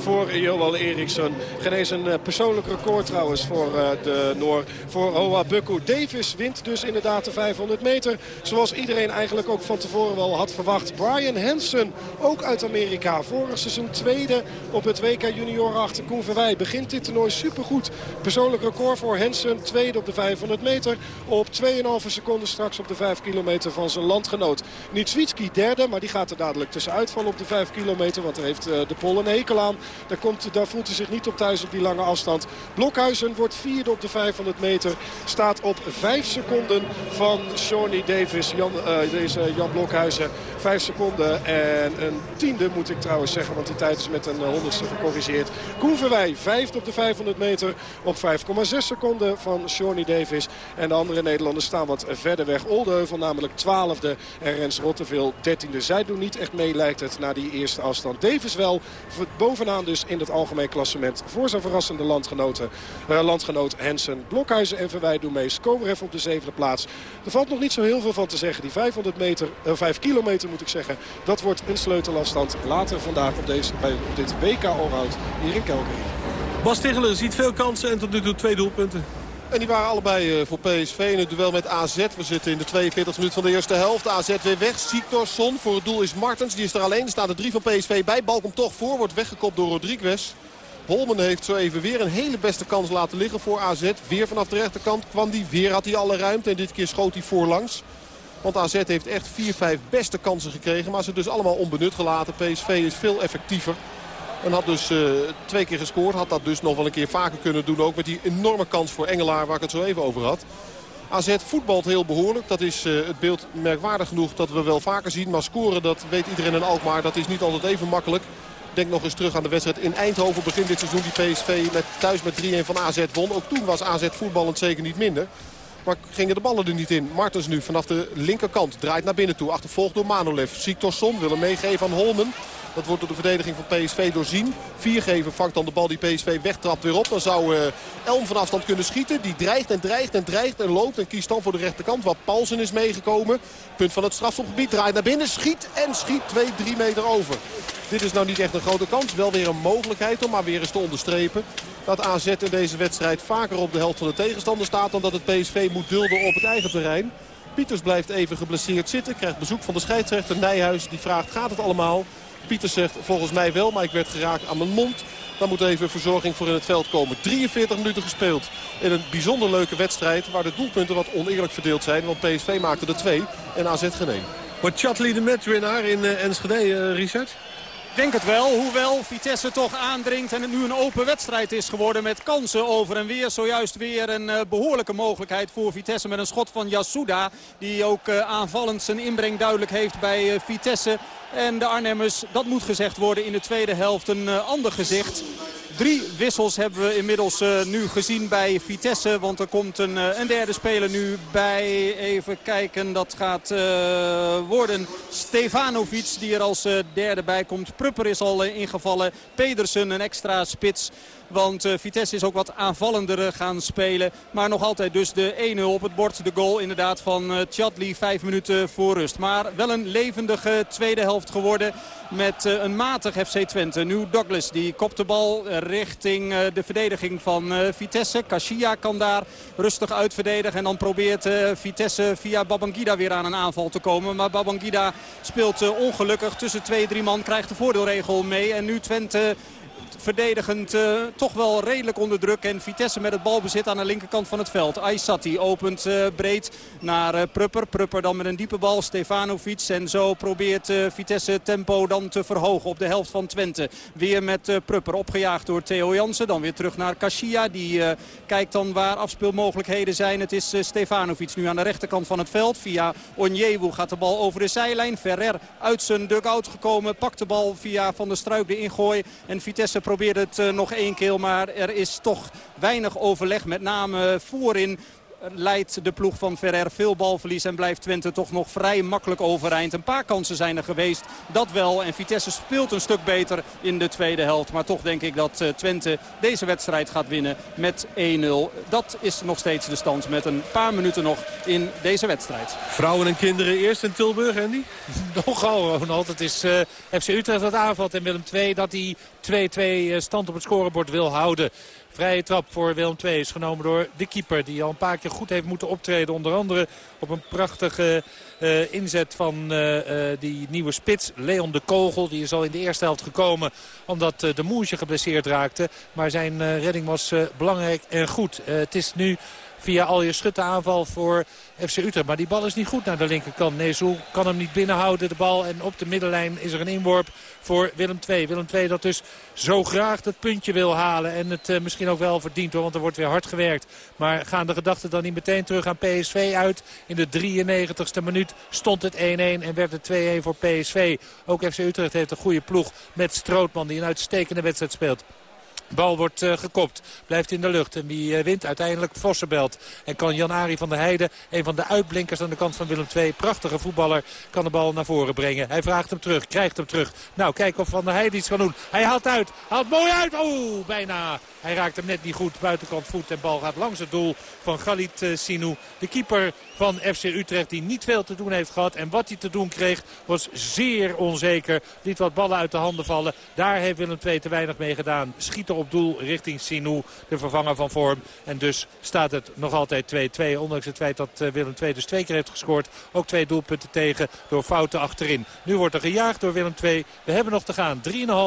voor Johan Eriksson. Genees een uh, persoonlijk record trouwens voor uh, de Noor. Voor Hoa Bukku. Davis wint dus inderdaad de 500 meter. Zoals iedereen eigenlijk ook van tevoren wel had verwacht. Brian Hansen, ook uit Amerika. Vorig seizoen tweede op het WK Junioren achter Koen Verwij. Begint dit toernooi supergoed. Persoonlijk record voor Hensen. Tweede op de 500 meter. Op 2,5 seconden straks op de 5 kilometer van zijn landgenoot. Nitswitski derde, maar die gaat er dadelijk tussenuit vallen op de 5 kilometer. Want daar heeft de Pol een hekel aan. Daar, komt, daar voelt hij zich niet op thuis op die lange afstand. Blokhuizen wordt vierde op de 500 meter. Staat op 5 seconden van Shawnee Davis. Jan, uh, deze Jan Blokhuizen. 5 seconden en een tiende moet ik trouwens zeggen. Want die tijd is met een honderdste gecorrigeerd. Koen Verwij, vijfde op de 500 meter op 5,6 seconden van Shawnee Davis. En de andere Nederlanders staan wat verder weg. Oldeheuvel namelijk 12e en Rens Rotteveel 13e. Zij doen niet echt mee lijkt het na die eerste afstand. Davis wel bovenaan dus in het algemeen klassement voor zijn verrassende landgenoten. Uh, landgenoot Hensen, Blokhuizen en Verwij doen mee. Skobref op de zevende plaats. Er valt nog niet zo heel veel van te zeggen. Die 500 meter, uh, 5 kilometer moet ik zeggen. Dat wordt een sleutelafstand later vandaag op, deze, bij, dit WK Allround hier in. Bas Tichelen ziet veel kansen en tot nu toe twee doelpunten. En die waren allebei voor PSV in het duel met AZ. We zitten in de 42 minuut van de eerste helft. AZ weer weg. Siktorsson. Voor het doel is Martens. Die is er alleen. Er staan er drie van PSV bij. Bal komt toch voor. Wordt weggekopt door Rodriguez. Holmen heeft zo even weer een hele beste kans laten liggen voor AZ. Weer vanaf de rechterkant kwam die. Weer had hij alle ruimte. En dit keer schoot hij voorlangs. Want AZ heeft echt 4-5 beste kansen gekregen. Maar ze dus allemaal onbenut gelaten. PSV is veel effectiever. En had dus uh, twee keer gescoord. Had dat dus nog wel een keer vaker kunnen doen. Ook met die enorme kans voor Engelaar waar ik het zo even over had. AZ voetbalt heel behoorlijk. Dat is uh, het beeld merkwaardig genoeg dat we wel vaker zien. Maar scoren, dat weet iedereen in Alkmaar. Dat is niet altijd even makkelijk. Denk nog eens terug aan de wedstrijd in Eindhoven. Begin dit seizoen die PSV met, thuis met 3-1 van AZ won. Ook toen was AZ voetballend zeker niet minder. Maar gingen de ballen er niet in. Martens nu vanaf de linkerkant. Draait naar binnen toe. Achtervolgd door Manolev. Siktorsson wil hem meegeven aan Holmen. Dat wordt door de verdediging van PSV doorzien. Viergever vangt dan de bal die PSV wegtrapt weer op. Dan zou uh, Elm van afstand kunnen schieten. Die dreigt en dreigt en dreigt en loopt. En kiest dan voor de rechterkant. Waar Paulsen is meegekomen. Punt van het strafschopgebied. Draait naar binnen. Schiet en schiet 2-3 meter over. Dit is nou niet echt een grote kans. Wel weer een mogelijkheid om maar weer eens te onderstrepen. Dat AZ in deze wedstrijd vaker op de helft van de tegenstander staat. Dan dat het PSV moet dulden op het eigen terrein. Pieters blijft even geblesseerd zitten. Krijgt bezoek van de scheidsrechter Nijhuis. Die vraagt gaat het allemaal? Pieters zegt volgens mij wel, maar ik werd geraakt aan mijn mond. Dan moet even verzorging voor in het veld komen. 43 minuten gespeeld in een bijzonder leuke wedstrijd... waar de doelpunten wat oneerlijk verdeeld zijn. Want PSV maakte er twee en AZ geen één. Wordt Chatley de matchwinnaar in uh, Enschede, uh, Richard? Denk het wel, hoewel Vitesse toch aandringt en het nu een open wedstrijd is geworden met kansen over en weer. Zojuist weer een uh, behoorlijke mogelijkheid voor Vitesse met een schot van Yasuda. Die ook uh, aanvallend zijn inbreng duidelijk heeft bij uh, Vitesse. En de Arnhemmers, dat moet gezegd worden, in de tweede helft een ander gezicht. Drie wissels hebben we inmiddels uh, nu gezien bij Vitesse. Want er komt een, uh, een derde speler nu bij. Even kijken, dat gaat uh, worden Stefanovic die er als derde bij komt. Prupper is al ingevallen. Pedersen een extra spits. Want uh, Vitesse is ook wat aanvallender gaan spelen. Maar nog altijd dus de 1-0 op het bord. De goal inderdaad van uh, Chadli. Vijf minuten voor rust. Maar wel een levendige tweede helft geworden. Met een matig FC Twente. Nu Douglas die kopt de bal richting de verdediging van Vitesse. Kashia kan daar rustig uitverdedigen. En dan probeert Vitesse via Babangida weer aan een aanval te komen. Maar Babangida speelt ongelukkig tussen twee, drie man. Krijgt de voordeelregel mee. En nu Twente verdedigend uh, toch wel redelijk onder druk. En Vitesse met het balbezit aan de linkerkant van het veld. Aysati opent uh, breed naar uh, Prupper. Prupper dan met een diepe bal. Stefanovic. En zo probeert Vitesse tempo dan te verhogen op de helft van Twente. Weer met Prupper opgejaagd door Theo Jansen. Dan weer terug naar Kashia. Die kijkt dan waar afspeelmogelijkheden zijn. Het is Stefanovic nu aan de rechterkant van het veld. Via Onyewu gaat de bal over de zijlijn. Ferrer uit zijn dugout gekomen. Pakt de bal via Van der Struik de ingooi. En Vitesse probeert het uh, nog één keer. Maar er is toch weinig overleg. Met name voorin leidt de ploeg van Ferrer veel balverlies en blijft Twente toch nog vrij makkelijk overeind. Een paar kansen zijn er geweest, dat wel. En Vitesse speelt een stuk beter in de tweede helft. Maar toch denk ik dat Twente deze wedstrijd gaat winnen met 1-0. Dat is nog steeds de stand met een paar minuten nog in deze wedstrijd. Vrouwen en kinderen eerst in Tilburg, Andy? Nogal, Ronald. Het is uh, FC Utrecht dat aanvalt en Willem II dat die 2-2 stand op het scorebord wil houden. Vrije trap voor Willem II is genomen door de keeper. Die al een paar keer goed heeft moeten optreden. Onder andere op een prachtige uh, inzet van uh, uh, die nieuwe spits. Leon de Kogel. Die is al in de eerste helft gekomen. Omdat de Moesje geblesseerd raakte. Maar zijn redding was belangrijk en goed. het is nu via al je schutte aanval voor FC Utrecht. Maar die bal is niet goed naar de linkerkant. Nezu kan hem niet binnenhouden, de bal. En op de middenlijn is er een inworp voor Willem II. Willem II dat dus zo graag dat puntje wil halen. En het uh, misschien ook wel verdient hoor, want er wordt weer hard gewerkt. Maar gaan de gedachten dan niet meteen terug aan PSV uit? In de 93ste minuut stond het 1-1 en werd het 2-1 voor PSV. Ook FC Utrecht heeft een goede ploeg met Strootman die een uitstekende wedstrijd speelt. Bal wordt uh, gekopt. Blijft in de lucht. En wie uh, wint uiteindelijk Vossenbelt. En kan Jan-Ari van der Heijden, een van de uitblinkers aan de kant van Willem II. Prachtige voetballer, kan de bal naar voren brengen. Hij vraagt hem terug, krijgt hem terug. Nou, kijk of Van der Heijden iets kan doen. Hij haalt uit, haalt mooi uit. Oh, bijna. Hij raakt hem net niet goed. Buitenkant voet en bal gaat langs het doel van Galit uh, Sinou. De keeper van FC Utrecht die niet veel te doen heeft gehad. En wat hij te doen kreeg was zeer onzeker. Liet wat ballen uit de handen vallen. Daar heeft Willem II te weinig mee gedaan. Op doel richting Sinou, de vervanger van vorm. En dus staat het nog altijd 2-2. Ondanks het feit dat eh, Willem II dus twee keer heeft gescoord. Ook twee doelpunten tegen door fouten achterin. Nu wordt er gejaagd door Willem II. We hebben nog te gaan.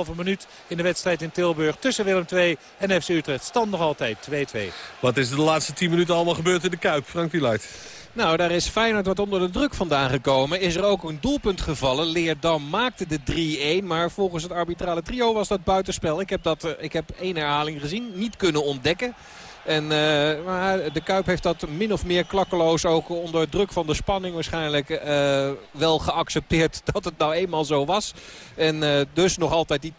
3,5 minuut in de wedstrijd in Tilburg tussen Willem II en FC Utrecht. Stand nog altijd 2-2. Wat is de laatste 10 minuten allemaal gebeurd in de Kuip? Frank Wieluid. Nou, daar is Feyenoord wat onder de druk vandaan gekomen. Is er ook een doelpunt gevallen. Leerdam maakte de 3-1. Maar volgens het arbitrale trio was dat buitenspel. Ik heb, dat, ik heb één herhaling gezien. Niet kunnen ontdekken. En, uh, maar de Kuip heeft dat min of meer klakkeloos ook onder druk van de spanning waarschijnlijk uh, wel geaccepteerd dat het nou eenmaal zo was. En uh, dus nog altijd die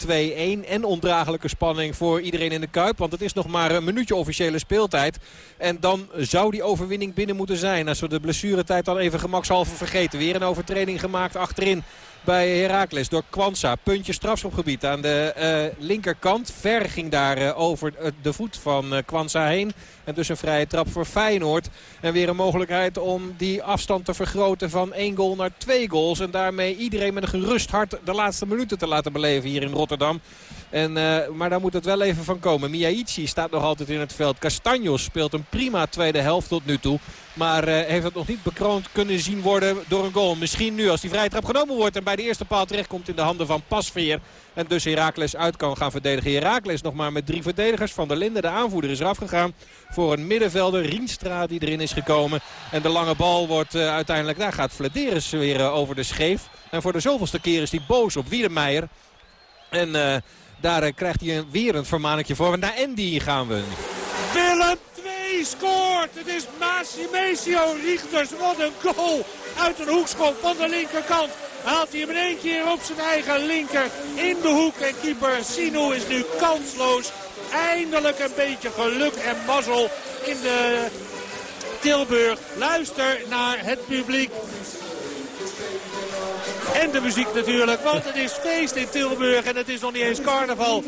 2-1 en ondraaglijke spanning voor iedereen in de Kuip. Want het is nog maar een minuutje officiële speeltijd. En dan zou die overwinning binnen moeten zijn. Als we de blessuretijd dan even gemakshalve vergeten. Weer een overtreding gemaakt achterin bij Heracles door Kwanza. Puntje strafschopgebied aan de uh, linkerkant. Ver ging daar uh, over de voet van uh, Kwanza heen. En dus een vrije trap voor Feyenoord. En weer een mogelijkheid om die afstand te vergroten van één goal naar twee goals. En daarmee iedereen met een gerust hart de laatste minuten te laten beleven hier in Rotterdam. En, uh, maar daar moet het wel even van komen. Miyaichi staat nog altijd in het veld. Castanjos speelt een prima tweede helft tot nu toe. Maar uh, heeft het nog niet bekroond kunnen zien worden door een goal. Misschien nu als die vrije trap genomen wordt en bij de eerste paal terechtkomt in de handen van Pasveer. En dus Herakles uit kan gaan verdedigen. Herakles nog maar met drie verdedigers. Van der Linden, de aanvoerder, is eraf gegaan. Voor een middenvelder, Rienstra, die erin is gekomen. En de lange bal wordt uh, uiteindelijk... Daar gaat Flederis weer over de scheef. En voor de zoveelste keer is hij boos op Wiedemeijer. En daar krijgt hij weer een vermaningje voor. Naar Andy gaan we. Willem 2 scoort. Het is Maceo Richters. Wat een goal uit een hoekschop van de linkerkant. Haalt hij hem in één keer op zijn eigen linker in de hoek. En keeper Sino is nu kansloos. eindelijk een beetje geluk en mazzel in de Tilburg. Luister naar het publiek. En de muziek natuurlijk, want het is feest in Tilburg en het is nog niet eens carnaval. 3-2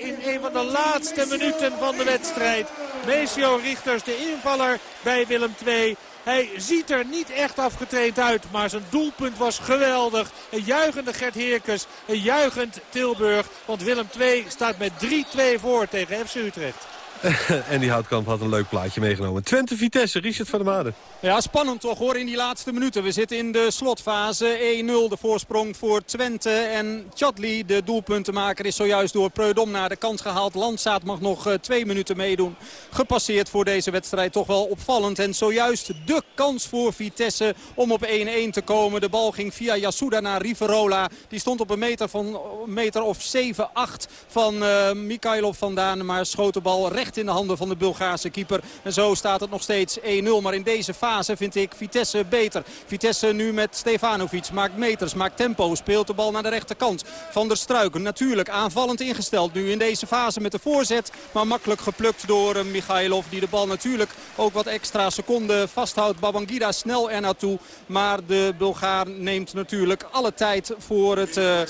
in een van de laatste minuten van de wedstrijd. Meesio Richters, de invaller bij Willem II. Hij ziet er niet echt afgetraind uit, maar zijn doelpunt was geweldig. Een juichende Gert Heerkes, een juichend Tilburg. Want Willem II staat met 3-2 voor tegen FC Utrecht. en die Houtkamp had een leuk plaatje meegenomen. Twente Vitesse, Richard van der Maden. Ja, spannend toch hoor in die laatste minuten. We zitten in de slotfase. 1-0 de voorsprong voor Twente. En Chadli, de doelpuntenmaker, is zojuist door Preudom naar de kant gehaald. Landsaat mag nog uh, twee minuten meedoen. Gepasseerd voor deze wedstrijd. Toch wel opvallend. En zojuist de kans voor Vitesse om op 1-1 te komen. De bal ging via Yasuda naar Riverola. Die stond op een meter, van, meter of 7-8 van uh, Mikhailov vandaan. Maar schoot de bal recht in de handen van de Bulgaarse keeper. En zo staat het nog steeds 1-0. Maar in deze fase vind ik Vitesse beter. Vitesse nu met Stefanovic. Maakt meters, maakt tempo. Speelt de bal naar de rechterkant. Van der Struiken natuurlijk aanvallend ingesteld nu in deze fase met de voorzet. Maar makkelijk geplukt door uh, Michailov. Die de bal natuurlijk ook wat extra seconden vasthoudt. Babangida snel er naartoe. Maar de Bulgaar neemt natuurlijk alle tijd voor het... Uh,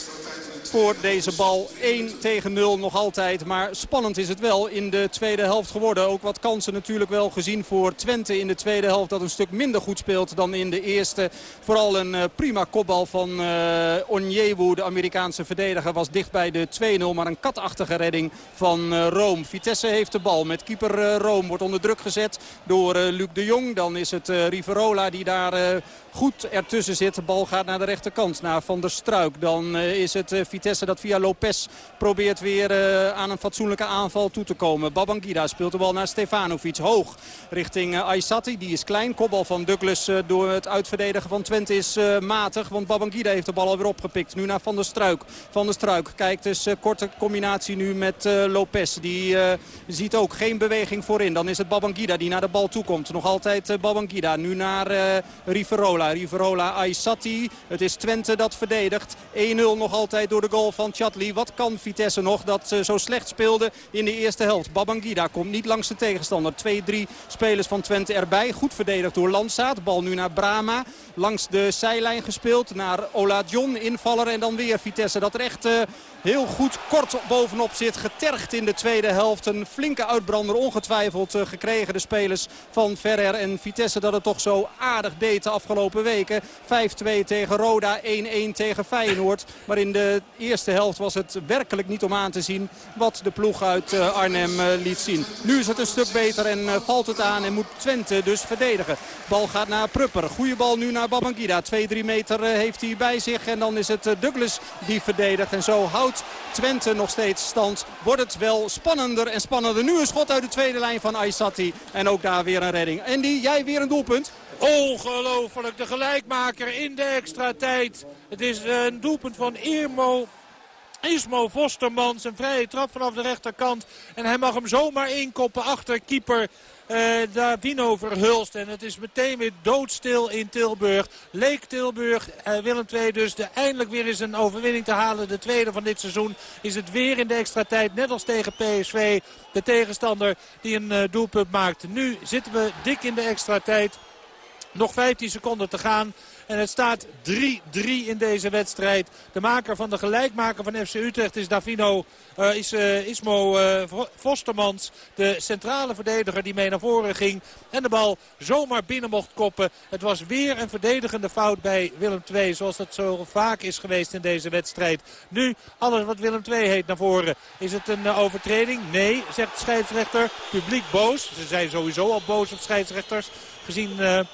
voor deze bal. 1 tegen 0 nog altijd. Maar spannend is het wel in de tweede helft geworden. Ook wat kansen natuurlijk wel gezien voor Twente in de tweede helft. Dat een stuk minder goed speelt dan in de eerste. Vooral een uh, prima kopbal van uh, Onyewu, de Amerikaanse verdediger. Was dicht bij de 2-0. Maar een katachtige redding van uh, Rome. Vitesse heeft de bal met keeper Rome. Wordt onder druk gezet door Luc de Jong. Dan is het Riverola die daar goed ertussen zit. De bal gaat naar de rechterkant, naar Van der Struik. Dan is het Vitesse dat via Lopez probeert weer uh, aan een fatsoenlijke aanval toe te komen. Babangida speelt de bal naar Stefanovic. Hoog richting uh, Aysati. Die is klein. Kopbal van Douglas uh, door het uitverdedigen van Twente is matig. Want Babangida heeft de bal alweer opgepikt. Nu naar Van der Struik. Van der Struik kijkt dus korte combinatie nu met Lopez. Die ziet ook geen beweging voorin. Dan is het Babangida die naar de bal toe komt. Nog altijd Babangida. Nu naar Riverola. Riverola Aysati. Het is Twente dat verdedigt. 1-0 nog altijd door de goal van Chatli. Wat kan Vitesse nog dat uh, zo slecht speelde in de eerste helft? Babangida komt niet langs de tegenstander. 2-3 spelers van Twente erbij. Goed verdedigd door Landsaat. Bal nu naar Brama. Langs de zijlijn gespeeld naar Ola John. Invaller en dan weer Vitesse. Dat echt uh, heel goed kort bovenop zit. Getergd in de tweede helft. Een flinke uitbrander ongetwijfeld uh, gekregen. De spelers van Ferrer en Vitesse dat het toch zo aardig deed de afgelopen weken. 5-2 tegen Roda. 1-1 tegen Feyenoord. Maar in de eerste helft was het werkelijk niet om aan te zien wat de ploeg uit uh, Arnhem uh, liet zien. Nu is het een stuk beter en valt het aan en moet Twente dus verdedigen. Bal gaat naar Prupper. Goede bal nu naar Babangida. 2-3 meter heeft hij bij zich en dan is het Douglas die verdedigt. En zo houdt Twente nog steeds stand. Wordt het wel spannender en spannender. Nu een schot uit de tweede lijn van Aysati. En ook daar weer een redding. En die, jij weer een doelpunt. Ongelooflijk, de gelijkmaker in de extra tijd. Het is een doelpunt van Irmo Ismo Vostermans, een vrije trap vanaf de rechterkant. En hij mag hem zomaar inkoppen achter keeper uh, Davino Verhulst. En het is meteen weer doodstil in Tilburg. Leek Tilburg, uh, Willem II dus de eindelijk weer eens een overwinning te halen. De tweede van dit seizoen is het weer in de extra tijd. Net als tegen PSV, de tegenstander die een uh, doelpunt maakt. Nu zitten we dik in de extra tijd. Nog 15 seconden te gaan. En het staat 3-3 in deze wedstrijd. De maker van de gelijkmaker van FC Utrecht is Davino, uh, is uh, Ismo uh, Vostermans. De centrale verdediger die mee naar voren ging. En de bal zomaar binnen mocht koppen. Het was weer een verdedigende fout bij Willem II. Zoals dat zo vaak is geweest in deze wedstrijd. Nu alles wat Willem II heet naar voren. Is het een overtreding? Nee, zegt de scheidsrechter. Publiek boos. Ze zijn sowieso al boos op scheidsrechters. Gezien...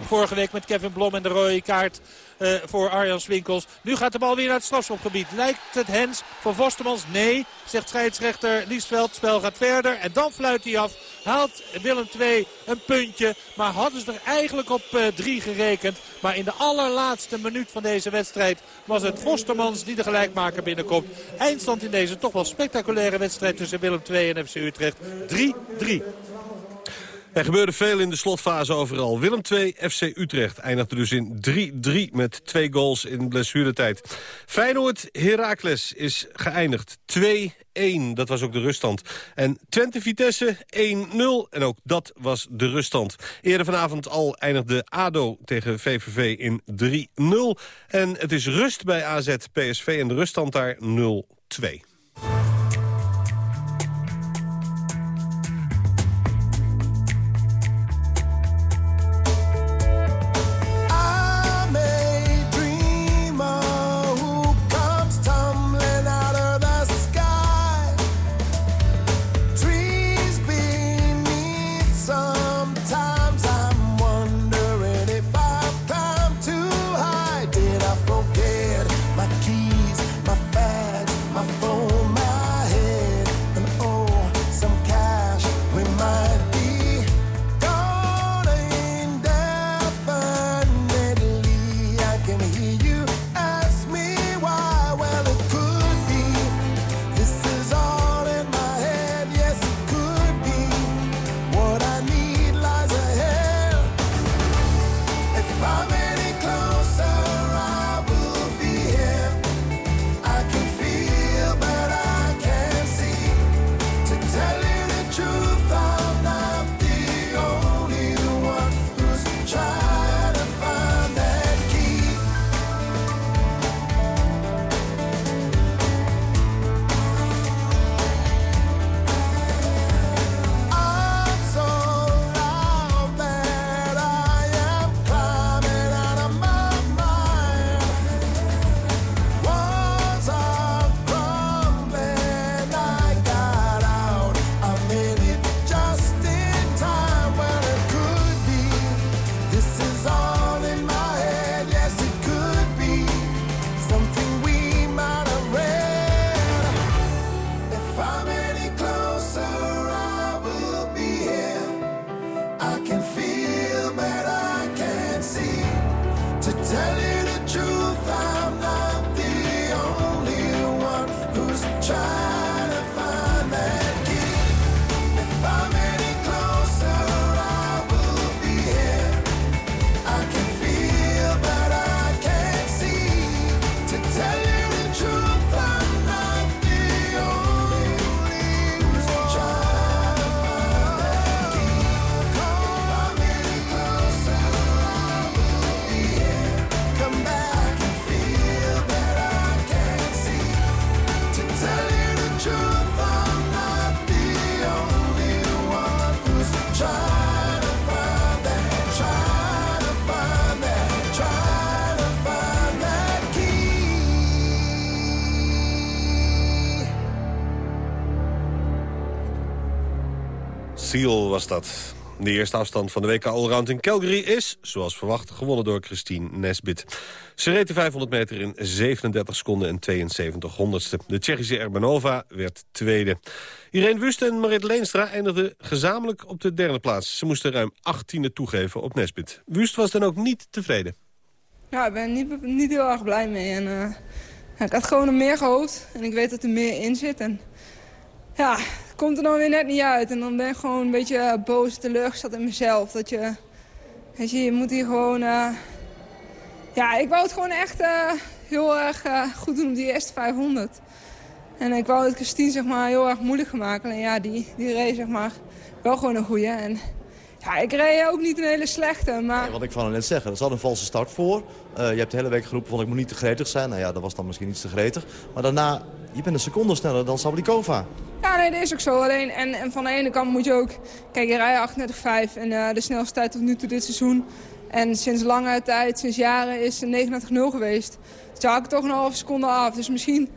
Vorige week met Kevin Blom en de rode kaart uh, voor Arjan Swinkels. Nu gaat de bal weer naar het strafschopgebied. Lijkt het Hens van Vostermans? Nee, zegt scheidsrechter Liesveld. Spel gaat verder en dan fluit hij af. Haalt Willem II een puntje. Maar hadden ze er eigenlijk op uh, drie gerekend. Maar in de allerlaatste minuut van deze wedstrijd was het Vostermans die de gelijkmaker binnenkomt. Eindstand in deze toch wel spectaculaire wedstrijd tussen Willem II en FC Utrecht. 3-3. Er gebeurde veel in de slotfase overal. Willem 2, FC Utrecht eindigde dus in 3-3 met twee goals in blessuretijd. Feyenoord Heracles is geëindigd 2-1, dat was ook de ruststand. En Twente Vitesse 1-0 en ook dat was de ruststand. Eerder vanavond al eindigde ADO tegen VVV in 3-0. En het is rust bij AZ PSV en de ruststand daar 0-2. to tell you. Seal was dat. De eerste afstand van de WK Allround in Calgary is, zoals verwacht, gewonnen door Christine Nesbit. Ze reed de 500 meter in 37 seconden en 72 honderdste. De Tsjechische Erbanova werd tweede. Irene Wust en Marit Leenstra eindigden gezamenlijk op de derde plaats. Ze moesten ruim 18e toegeven op Nesbit. Wust was dan ook niet tevreden. Ja, ik ben niet, niet heel erg blij mee. En, uh, ik had gewoon er meer gehoopt en ik weet dat er meer in zit. En, ja, komt er dan weer net niet uit. En dan ben ik gewoon een beetje boos, teleurgesteld in mezelf. Dat je, weet je, je moet hier gewoon... Uh... Ja, ik wou het gewoon echt uh, heel erg goed doen op die eerste 500. En ik wou het Christine zeg maar, heel erg moeilijk maken. En ja, die, die reed zeg maar, wel gewoon een goede. En ja, ik reed ook niet een hele slechte, maar... wat ik van net zeggen, er zat een valse start voor. Uh, je hebt de hele week geroepen van ik moet niet te gretig zijn. Nou ja, dat was dan misschien iets te gretig. Maar daarna, je bent een seconde sneller dan Sablikova. Ja, nee, dat is ook zo. Alleen, en, en van de ene kant moet je ook... Kijk, je rijdt 38,5 en uh, de snelste tijd tot nu toe dit seizoen. En sinds lange tijd, sinds jaren, is 39,0 geweest. Dus ik toch een halve seconde af. Dus misschien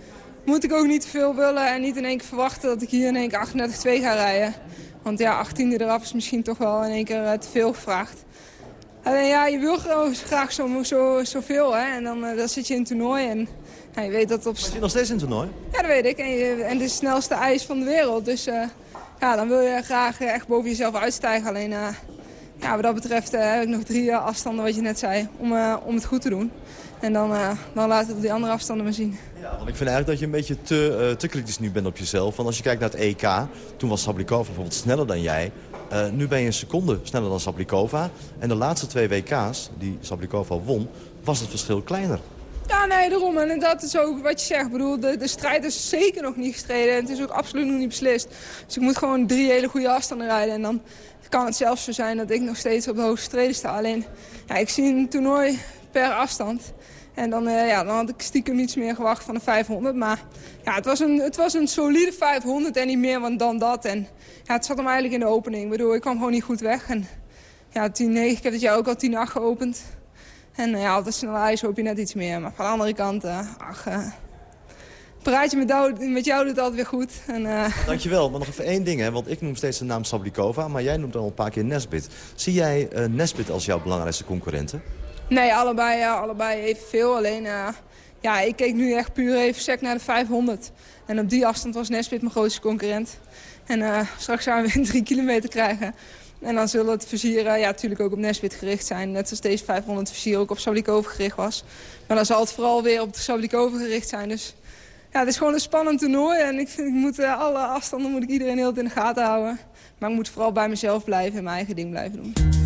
moet ik ook niet te veel willen en niet in één keer verwachten dat ik hier in één keer 38,2 ga rijden. Want ja, 18e eraf is misschien toch wel in één keer uh, te veel gevraagd. Alleen ja, je wil graag zo, zo, zoveel hè. En dan, uh, dan zit je in het toernooi en ja, je weet dat op... Zit je nog steeds in het toernooi? Ja, dat weet ik. En, je, en de snelste ijs van de wereld. Dus uh, ja, dan wil je graag echt boven jezelf uitstijgen. Alleen ja, wat dat betreft heb ik nog drie afstanden, wat je net zei, om, om het goed te doen. En dan, uh, dan laat het op die andere afstanden maar zien. Ja, want ik vind eigenlijk dat je een beetje te, uh, te kritisch nu bent op jezelf. Want als je kijkt naar het EK, toen was Sablikova bijvoorbeeld sneller dan jij. Uh, nu ben je een seconde sneller dan Sablikova. En de laatste twee WK's die Sablikova won, was het verschil kleiner. Ja, nee, daarom. En dat is ook wat je zegt. Ik bedoel, de, de strijd is zeker nog niet gestreden. En het is ook absoluut nog niet beslist. Dus ik moet gewoon drie hele goede afstanden rijden. En dan kan het zelfs zo zijn dat ik nog steeds op de hoogste treden sta. Alleen, ja, ik zie een toernooi per afstand. En dan, uh, ja, dan had ik stiekem iets meer gewacht van de 500. Maar ja, het, was een, het was een solide 500 en niet meer dan dat. En ja, het zat hem eigenlijk in de opening. Bedoel, ik kwam gewoon niet goed weg. En ja, 10-9, ik heb het jaar ook al 10-8 geopend. En uh, ja, de snelle ijs hoop je net iets meer. Maar van de andere kant, uh, ach... Praatje met jou, met jou doet altijd weer goed. En, uh... Dankjewel, maar nog even één ding. Hè, want ik noem steeds de naam Sablikova, maar jij noemt al een paar keer Nesbit. Zie jij uh, Nesbit als jouw belangrijkste concurrente? Nee, allebei, ja, allebei evenveel. Alleen, uh, ja, ik keek nu echt puur even sec naar de 500. En op die afstand was Nesbit mijn grootste concurrent. En straks gaan we weer drie kilometer krijgen. En dan zullen het vizier ja, natuurlijk ook op Nesbit gericht zijn. Net zoals deze 500 vizier ook op Sablikova gericht was. Maar dan zal het vooral weer op de Sablikova gericht zijn. Dus ja, het is gewoon een spannend toernooi. En ik, ik moet uh, alle afstanden moet ik iedereen heel in de gaten houden. Maar ik moet vooral bij mezelf blijven en mijn eigen ding blijven doen.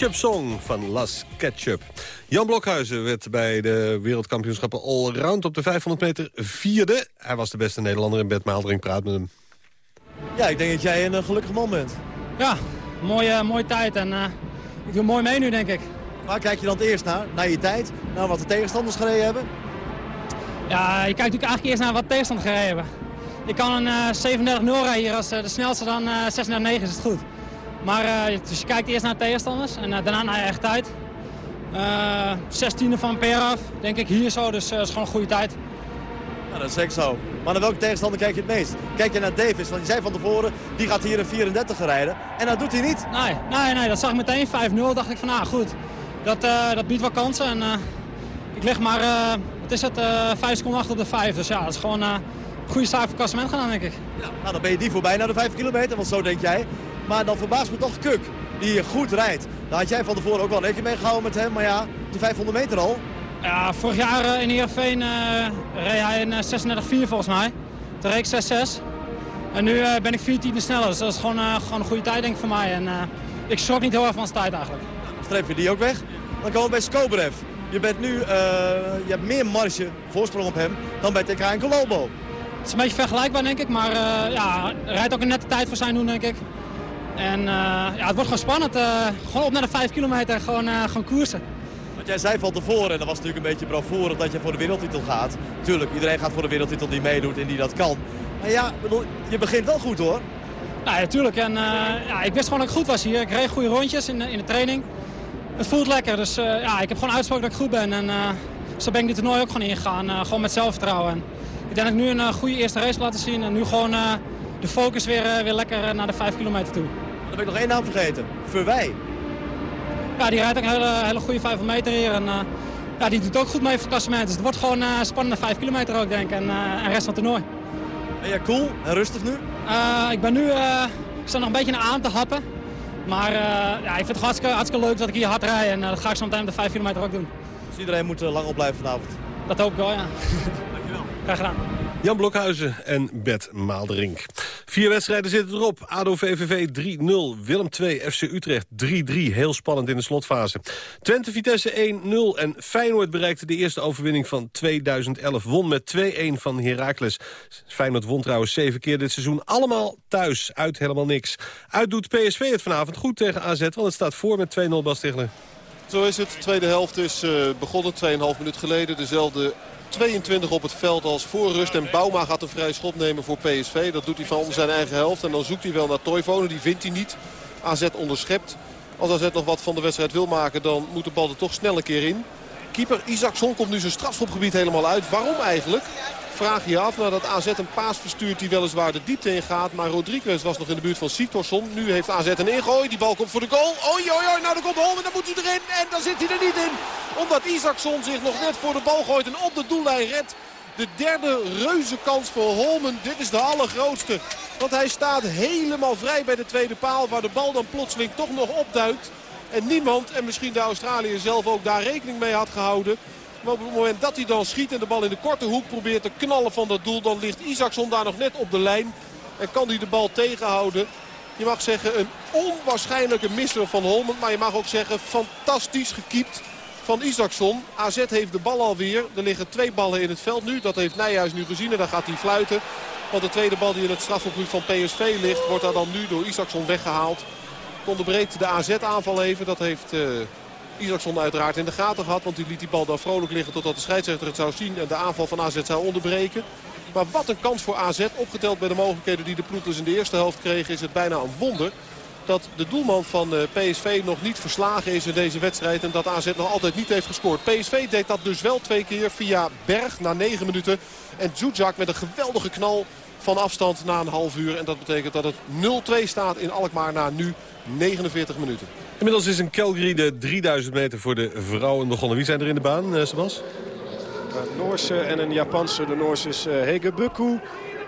Ketchup Song van Las Ketchup. Jan Blokhuizen werd bij de wereldkampioenschappen allround op de 500 meter vierde. Hij was de beste Nederlander in Bert Maaldering. Praat met hem. Ja, ik denk dat jij een gelukkig man bent. Ja, mooie, mooie tijd en uh, ik doe mooi mee nu, denk ik. Waar kijk je dan het eerst naar? Naar je tijd? Naar wat de tegenstanders gereden hebben? Ja, je kijkt natuurlijk eigenlijk eerst naar wat de tegenstanders gereden hebben. Ik kan een uh, 37-0 rijden hier als uh, de snelste dan uh, 36-9 is het goed. Maar uh, dus je kijkt eerst naar de tegenstanders en uh, daarna naar je eigen tijd. Uh, zestiende van per af, denk ik hier zo, dus dat is gewoon een goede tijd. Nou, dat is zeker zo. Maar naar welke tegenstander kijk je het meest? Kijk je naar Davis, want die zei van tevoren, die gaat hier een 34 rijden. En dat doet hij niet. Nee, nee, nee dat zag ik meteen 5-0. dacht ik van, nou goed, dat, dat biedt wel kansen. En, ik lig maar, wat is het, 5 seconden achter op de 5. Dus ja, dat is gewoon een goede voor klassement gaan, denk ik. Ja, nou, dan ben je die voorbij naar de 5 kilometer, want zo denk jij. Maar dan verbaast me toch Kuk, die goed rijdt. Daar had jij van tevoren ook wel een rekening mee gehouden met hem. Maar ja, de 500 meter al. Ja, vorig jaar uh, in Heerenveen uh, reed hij een 36-4 volgens mij. Toen reed ik 6-6. En nu uh, ben ik 14 sneller. Dus dat is gewoon, gewoon een goede tijd denk ik voor mij. En ik schrok niet heel erg van zijn tijd eigenlijk. Streep je die ook weg. Dan komen we bij Skobrev. Je, bent nu, je hebt meer marge, voorsprong op hem, dan bij TK en Colombo. Het is een beetje vergelijkbaar denk ik, maar ja, rijdt ook een nette tijd voor zijn doen denk ik. En uh, ja, het wordt gewoon spannend. Uh, gewoon op naar de 5 kilometer, gewoon, uh, gewoon koersen. Want jij zei van tevoren, en dat was natuurlijk een beetje bravoerig dat je voor de wereldtitel gaat. Tuurlijk, iedereen gaat voor de wereldtitel die meedoet en die dat kan. Maar ja, bedoel, je begint wel goed hoor. Ja, natuurlijk. En ja, ik wist gewoon dat ik goed was hier. Ik reed goede rondjes in, in de training. Het voelt lekker, dus ja, ik heb gewoon uitgesproken dat ik goed ben. En zo ben ik dit toernooi ook gewoon ingegaan, gewoon met zelfvertrouwen. En ik denk dat ik nu een goede eerste race laten zien en nu gewoon de focus weer, weer lekker naar de 5 kilometer toe. Dan ben ik nog één naam vergeten. Verwij. Ja, die rijdt ook een hele, hele goede 500 meter hier. En, uh, ja, die doet ook goed mee voor het klassement. Dus het wordt gewoon uh, spannende 5 kilometer ook, denk ik. En, uh, en rest van het toernooi. Ben jij cool en rustig nu? ik ben nu... ik sta nog een beetje naar aan te happen. Maar ja, ik vind het hartstikke, hartstikke leuk dat ik hier hard rijd. En dat ga ik zo meteen de 5 kilometer ook doen. Dus iedereen moet lang opblijven vanavond? Dat hoop ik wel, ja. Dankjewel. Graag gedaan. Jan Blokhuizen en Bert Maalderink. Vier wedstrijden zitten erop. ADO VVV 3-0. Willem 2 FC Utrecht 3-3. Heel spannend in de slotfase. Twente Vitesse 1-0. En Feyenoord bereikte de eerste overwinning van 2011. Won met 2-1 van Heracles. Feyenoord won trouwens zeven keer dit seizoen. Allemaal thuis. Uit helemaal niks. Uit doet PSV het vanavond goed tegen AZ. Want het staat voor met 2-0 Bas. Zo is het. De tweede helft is uh, begonnen. 2,5 minuut geleden. Dezelfde 22 op het veld als voor rust. En Bouma gaat een vrij schot nemen voor PSV. Dat doet hij van zijn eigen helft. En dan zoekt hij wel naar Toivonen. Die vindt hij niet. AZ onderschept. Als AZ nog wat van de wedstrijd wil maken, dan moet de bal er toch snel een keer in. Keeper Isaacson komt nu zijn strafschopgebied helemaal uit. Waarom eigenlijk? vraag je af nadat AZ een paas verstuurt die weliswaar de diepte in gaat. Maar Rodriguez was nog in de buurt van Sitorsson. Nu heeft AZ een ingooi. Die bal komt voor de goal. Oei, oei, oei. Nou, dan komt Holm en dan moet hij erin. En dan zit hij er niet in. Omdat Isaacson zich nog net voor de bal gooit en op de doellijn redt. De derde reuze kans voor Holmen. Dit is de allergrootste. Want hij staat helemaal vrij bij de tweede paal. Waar de bal dan plotseling toch nog opduikt. En niemand, en misschien de Australiër zelf ook daar rekening mee had gehouden. Maar op het moment dat hij dan schiet en de bal in de korte hoek probeert te knallen van dat doel... dan ligt Isaacson daar nog net op de lijn. En kan hij de bal tegenhouden. Je mag zeggen een onwaarschijnlijke misser van Holmen. Maar je mag ook zeggen fantastisch gekiept van Isaacson. AZ heeft de bal alweer. Er liggen twee ballen in het veld nu. Dat heeft Nijhuis nu gezien en dan gaat hij fluiten. Want de tweede bal die in het strafgebied van PSV ligt... wordt daar dan nu door Isaacson weggehaald. Onderbreekt de AZ-aanval even. Dat heeft... Uh, Isaacson uiteraard in de gaten gehad. Want die liet die bal dan vrolijk liggen totdat de scheidsrechter het zou zien. En de aanval van AZ zou onderbreken. Maar wat een kans voor AZ. Opgeteld bij de mogelijkheden die de ploeg dus in de eerste helft kreeg is het bijna een wonder. Dat de doelman van eh, PSV nog niet verslagen is in deze wedstrijd. En dat AZ nog altijd niet heeft gescoord. PSV deed dat dus wel twee keer via Berg na negen minuten. En Zuzak met een geweldige knal van afstand na een half uur. En dat betekent dat het 0-2 staat in Alkmaar na nu 49 minuten. Inmiddels is in Calgary de 3000 meter voor de vrouwen begonnen. Wie zijn er in de baan, uh, Sebas? Een Noorse en een Japanse. De Noorse is uh, Hege Bukku.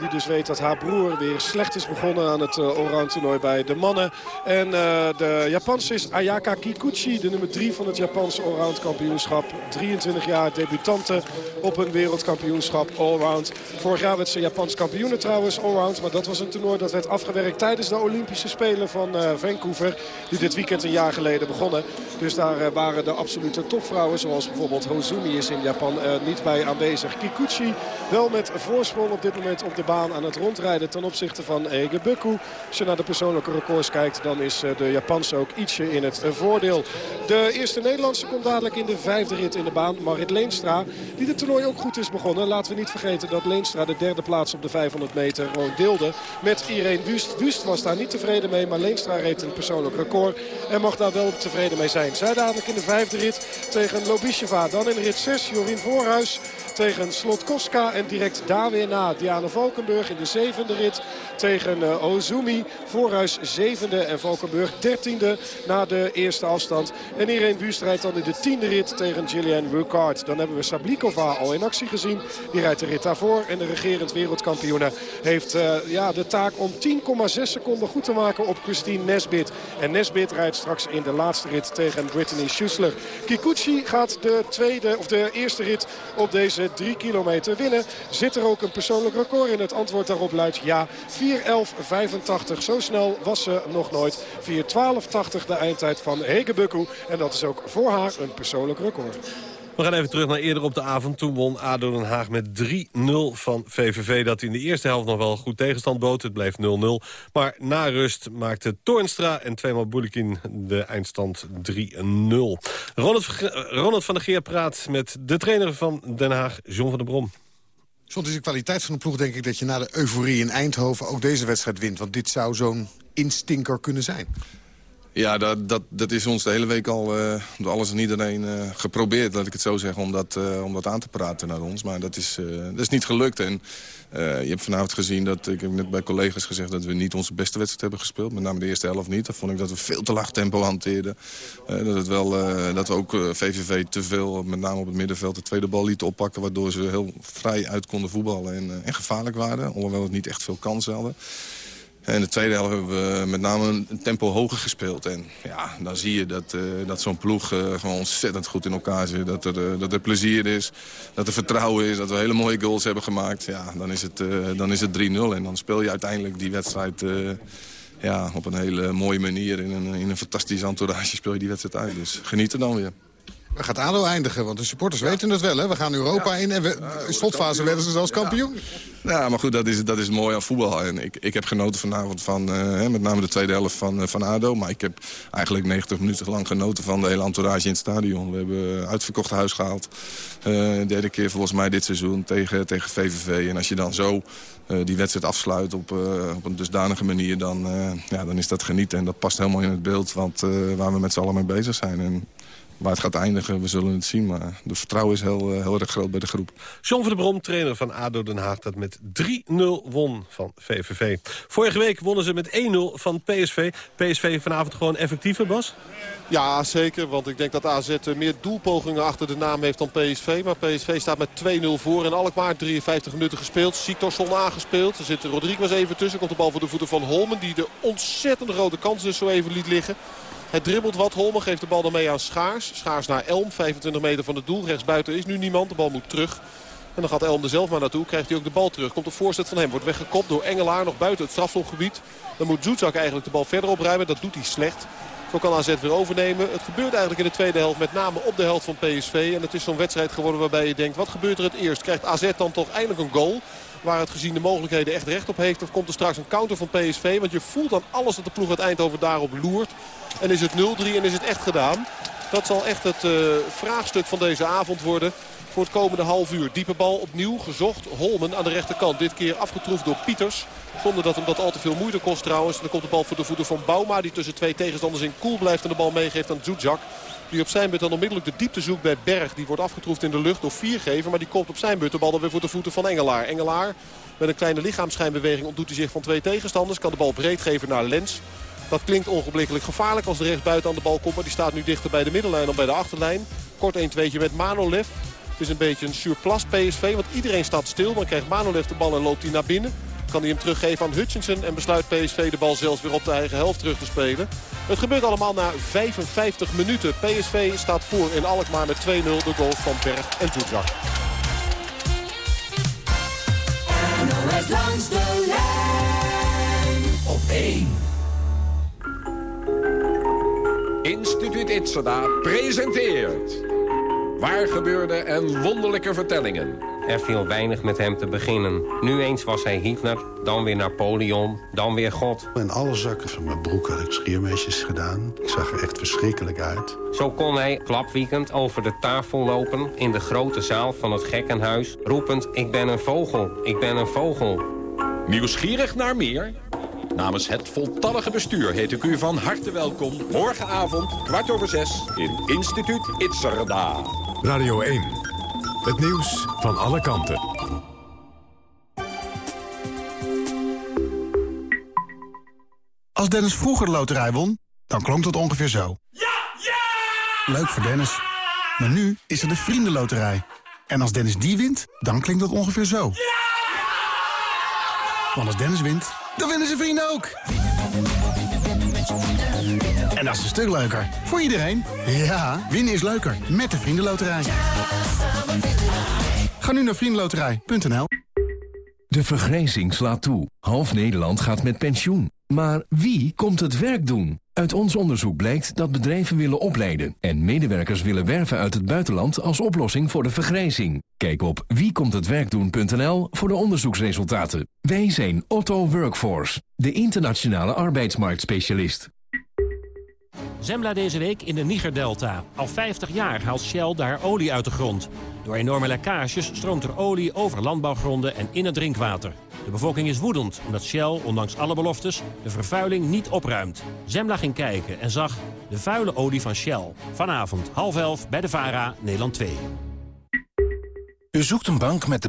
Die dus weet dat haar broer weer slecht is begonnen aan het uh, allround toernooi bij de mannen. En uh, de Japanse is Ayaka Kikuchi, de nummer 3 van het Japanse allround kampioenschap. 23 jaar debutante op een wereldkampioenschap allround. Vorig jaar werd ze Japans kampioene trouwens allround. Maar dat was een toernooi dat werd afgewerkt tijdens de Olympische Spelen van uh, Vancouver. Die dit weekend een jaar geleden begonnen. Dus daar waren de absolute topvrouwen, zoals bijvoorbeeld Hozumi is in Japan, niet bij aanwezig. Kikuchi wel met voorsprong op dit moment op de aan het rondrijden ten opzichte van Ege Bukku. Als je naar de persoonlijke records kijkt, dan is de Japanse ook ietsje in het voordeel. De eerste Nederlandse komt dadelijk in de vijfde rit in de baan. Marit Leenstra, die de toernooi ook goed is begonnen. Laten we niet vergeten dat Leenstra de derde plaats op de 500 meter deelde met Irene Wust. Wust was daar niet tevreden mee, maar Leenstra reed een persoonlijk record. En mag daar wel tevreden mee zijn. Zij dadelijk in de vijfde rit tegen Lobisheva. Dan in rit 6 Jorien Voorhuis tegen Slotkoska. En direct daar weer na Diana Valkenburg in de zevende rit tegen uh, Ozumi. Voorhuis zevende en Valkenburg dertiende na de eerste afstand. En Irene Wust rijdt dan in de tiende rit tegen Gillian Rucard. Dan hebben we Sablikova al in actie gezien. Die rijdt de rit daarvoor. En de regerend wereldkampioene heeft uh, ja, de taak om 10,6 seconden goed te maken op Christine Nesbit. En Nesbit rijdt straks in de laatste rit tegen Brittany Schussler. Kikuchi gaat de, tweede, of de eerste rit op deze 3 kilometer winnen. Zit er ook een persoonlijk record in? Het antwoord daarop luidt ja. 4.11.85. Zo snel was ze nog nooit. 4.12.80 de eindtijd van Hegebukku. En dat is ook voor haar een persoonlijk record. We gaan even terug naar eerder op de avond. Toen won ADO Den Haag met 3-0 van VVV. Dat in de eerste helft nog wel goed tegenstand bood. Het bleef 0-0. Maar na rust maakte Toornstra en tweemaal Boulikin de eindstand 3-0. Ronald, Ronald van der Geer praat met de trainer van Den Haag, John van der Brom. John, is de kwaliteit van de ploeg denk ik dat je na de euforie in Eindhoven... ook deze wedstrijd wint. Want dit zou zo'n instinker kunnen zijn. Ja, dat, dat, dat is ons de hele week al door alles en iedereen uh, geprobeerd, laat ik het zo zeggen, om dat, uh, om dat aan te praten naar ons. Maar dat is, dat is niet gelukt. En je hebt vanavond gezien dat, ik heb net bij collega's gezegd, dat we niet onze beste wedstrijd hebben gespeeld. Met name de eerste helft niet. Dan vond ik dat we veel te laag tempo hanteerden. dat, het wel, dat we ook VVV te veel, met name op het middenveld, de tweede bal lieten oppakken. Waardoor ze heel vrij uit konden voetballen en, en gevaarlijk waren. Alhoewel het niet echt veel kansen hadden. En de tweede helft hebben we met name een tempo hoger gespeeld. En ja, dan zie je dat, uh, dat zo'n ploeg uh, gewoon ontzettend goed in elkaar zit. Dat er, uh, dat er plezier is, dat er vertrouwen is, dat we hele mooie goals hebben gemaakt. Ja, dan is het, dan is het 3-0 en dan speel je uiteindelijk die wedstrijd ja, op een hele mooie manier. In een, in een fantastisch entourage speel je die wedstrijd uit. Dus geniet er dan weer. We gaat ADO eindigen? Want de supporters weten het wel, hè? We gaan Europa in en we, in slotfase werden ze zelfs kampioen. Ja, maar goed, dat is, dat is mooi aan voetbal. En ik, ik heb genoten vanavond van, uh, met name de tweede helft van, uh, van ADO. Maar ik heb eigenlijk 90 minuten lang genoten van de hele entourage in het stadion. We hebben uitverkocht huis gehaald. Uh, derde keer volgens mij dit seizoen tegen, tegen VVV. En als je dan zo die wedstrijd afsluit op, op een dusdanige manier... Dan, ja, dan is dat genieten. En dat past helemaal in het beeld want, waar we met z'n allen mee bezig zijn. En Waar het gaat eindigen, we zullen het zien. Maar de vertrouwen is heel, eh, heel erg groot bij de groep. John van der Brom, trainer van ADO Den Haag... dat met 3-0 won van VVV. Vorige week wonnen ze met 1-0 van PSV. PSV vanavond gewoon effectiever, Bas? Ja, zeker. Want ik denk dat AZ eh, meer doelpogingen achter de naam heeft dan PSV. Maar PSV staat met 2-0 voor. En Alkmaar 53 minuten gespeeld. Siktorsson aangespeeld. Er zit Rodriguez even tussen. Komt de bal voor de voeten van Holmen. Die de ontzettend grote kans dus zo even liet liggen. Het dribbelt wat. Holmen geeft de bal dan mee aan Schaars. Schaars naar Elm. 25 meter van het doel. Rechtsbuiten is nu niemand. De bal moet terug. En dan gaat Elm er zelf maar naartoe. Krijgt hij ook de bal terug. Komt de voorzet van hem. Wordt weggekopt door Engelaar. Nog buiten het strafschopgebied. Dan moet Zoetzak eigenlijk de bal verder opruimen. Dat doet hij slecht. Zo kan AZ weer overnemen. Het gebeurt eigenlijk in de tweede helft. Met name op de helft van PSV. En het is zo'n wedstrijd geworden waarbij je denkt. Wat gebeurt er het eerst? Krijgt AZ dan toch eindelijk een goal? Waar het gezien de mogelijkheden echt recht op heeft. Of komt er straks een counter van PSV? Want je voelt aan alles dat de ploeg uit Eindhoven daarop loert. En is het 0-3 en is het echt gedaan. Dat zal echt het uh, vraagstuk van deze avond worden voor het komende half uur. Diepe bal opnieuw gezocht. Holmen aan de rechterkant. Dit keer afgetroefd door Pieters. Zonder dat hem dat al te veel moeite kost trouwens. dan komt de bal voor de voeten van Bauma. Die tussen twee tegenstanders in koel blijft en de bal meegeeft aan Zuzak. Die op zijn beurt dan onmiddellijk de diepte zoekt bij Berg. Die wordt afgetroefd in de lucht door Viergever. Maar die komt op zijn beurt de bal dan weer voor de voeten van Engelaar. Engelaar met een kleine lichaamschijnbeweging ontdoet hij zich van twee tegenstanders. Kan de bal breed geven naar Lens. Dat klinkt ongeblikkelijk gevaarlijk als de rechtsbuiten aan de bal komt. Maar die staat nu dichter bij de middenlijn dan bij de achterlijn. Kort 1-2'tje met Manolev. Het is een beetje een surplus PSV. Want iedereen staat stil. Dan krijgt Manolev de bal en loopt hij naar binnen. Kan hij hem teruggeven aan Hutchinson. En besluit PSV de bal zelfs weer op de eigen helft terug te spelen. Het gebeurt allemaal na 55 minuten. PSV staat voor in Alkmaar met 2-0 de goals van Berg en Toetzak. langs de lijn op 1. Instituut Itzada presenteert... Waar gebeurde en wonderlijke vertellingen. Er viel weinig met hem te beginnen. Nu eens was hij Hitler, dan weer Napoleon, dan weer God. In alle zakken van mijn broek had ik schiermesjes gedaan. Ik zag er echt verschrikkelijk uit. Zo kon hij klapwiekend over de tafel lopen... in de grote zaal van het gekkenhuis, roepend... ik ben een vogel, ik ben een vogel. Nieuwsgierig naar meer? Namens het voltallige bestuur heet ik u van harte welkom... morgenavond, kwart over zes, in Instituut Itzerda. Radio 1. Het nieuws van alle kanten. Als Dennis vroeger de loterij won, dan klonk dat ongeveer zo. Ja! Ja! Leuk voor Dennis. Maar nu is er de Vriendenloterij. En als Dennis die wint, dan klinkt dat ongeveer zo. Ja! Want als Dennis wint, dan winnen zijn vrienden ook. En dat is een stuk leuker. Voor iedereen. Ja, winnen is leuker. Met de Vriendenloterij. Ga nu naar vriendenloterij.nl De vergrijzing slaat toe. Half Nederland gaat met pensioen. Maar wie komt het werk doen? Uit ons onderzoek blijkt dat bedrijven willen opleiden... en medewerkers willen werven uit het buitenland als oplossing voor de vergrijzing. Kijk op wiekomthetwerkdoen.nl voor de onderzoeksresultaten. Wij zijn Otto Workforce, de internationale arbeidsmarktspecialist. Zembla deze week in de Niger-delta. Al 50 jaar haalt Shell daar olie uit de grond. Door enorme lekkages stroomt er olie over landbouwgronden en in het drinkwater. De bevolking is woedend omdat Shell, ondanks alle beloftes, de vervuiling niet opruimt. Zembla ging kijken en zag de vuile olie van Shell. Vanavond half elf bij de VARA, Nederland 2. U zoekt een bank met de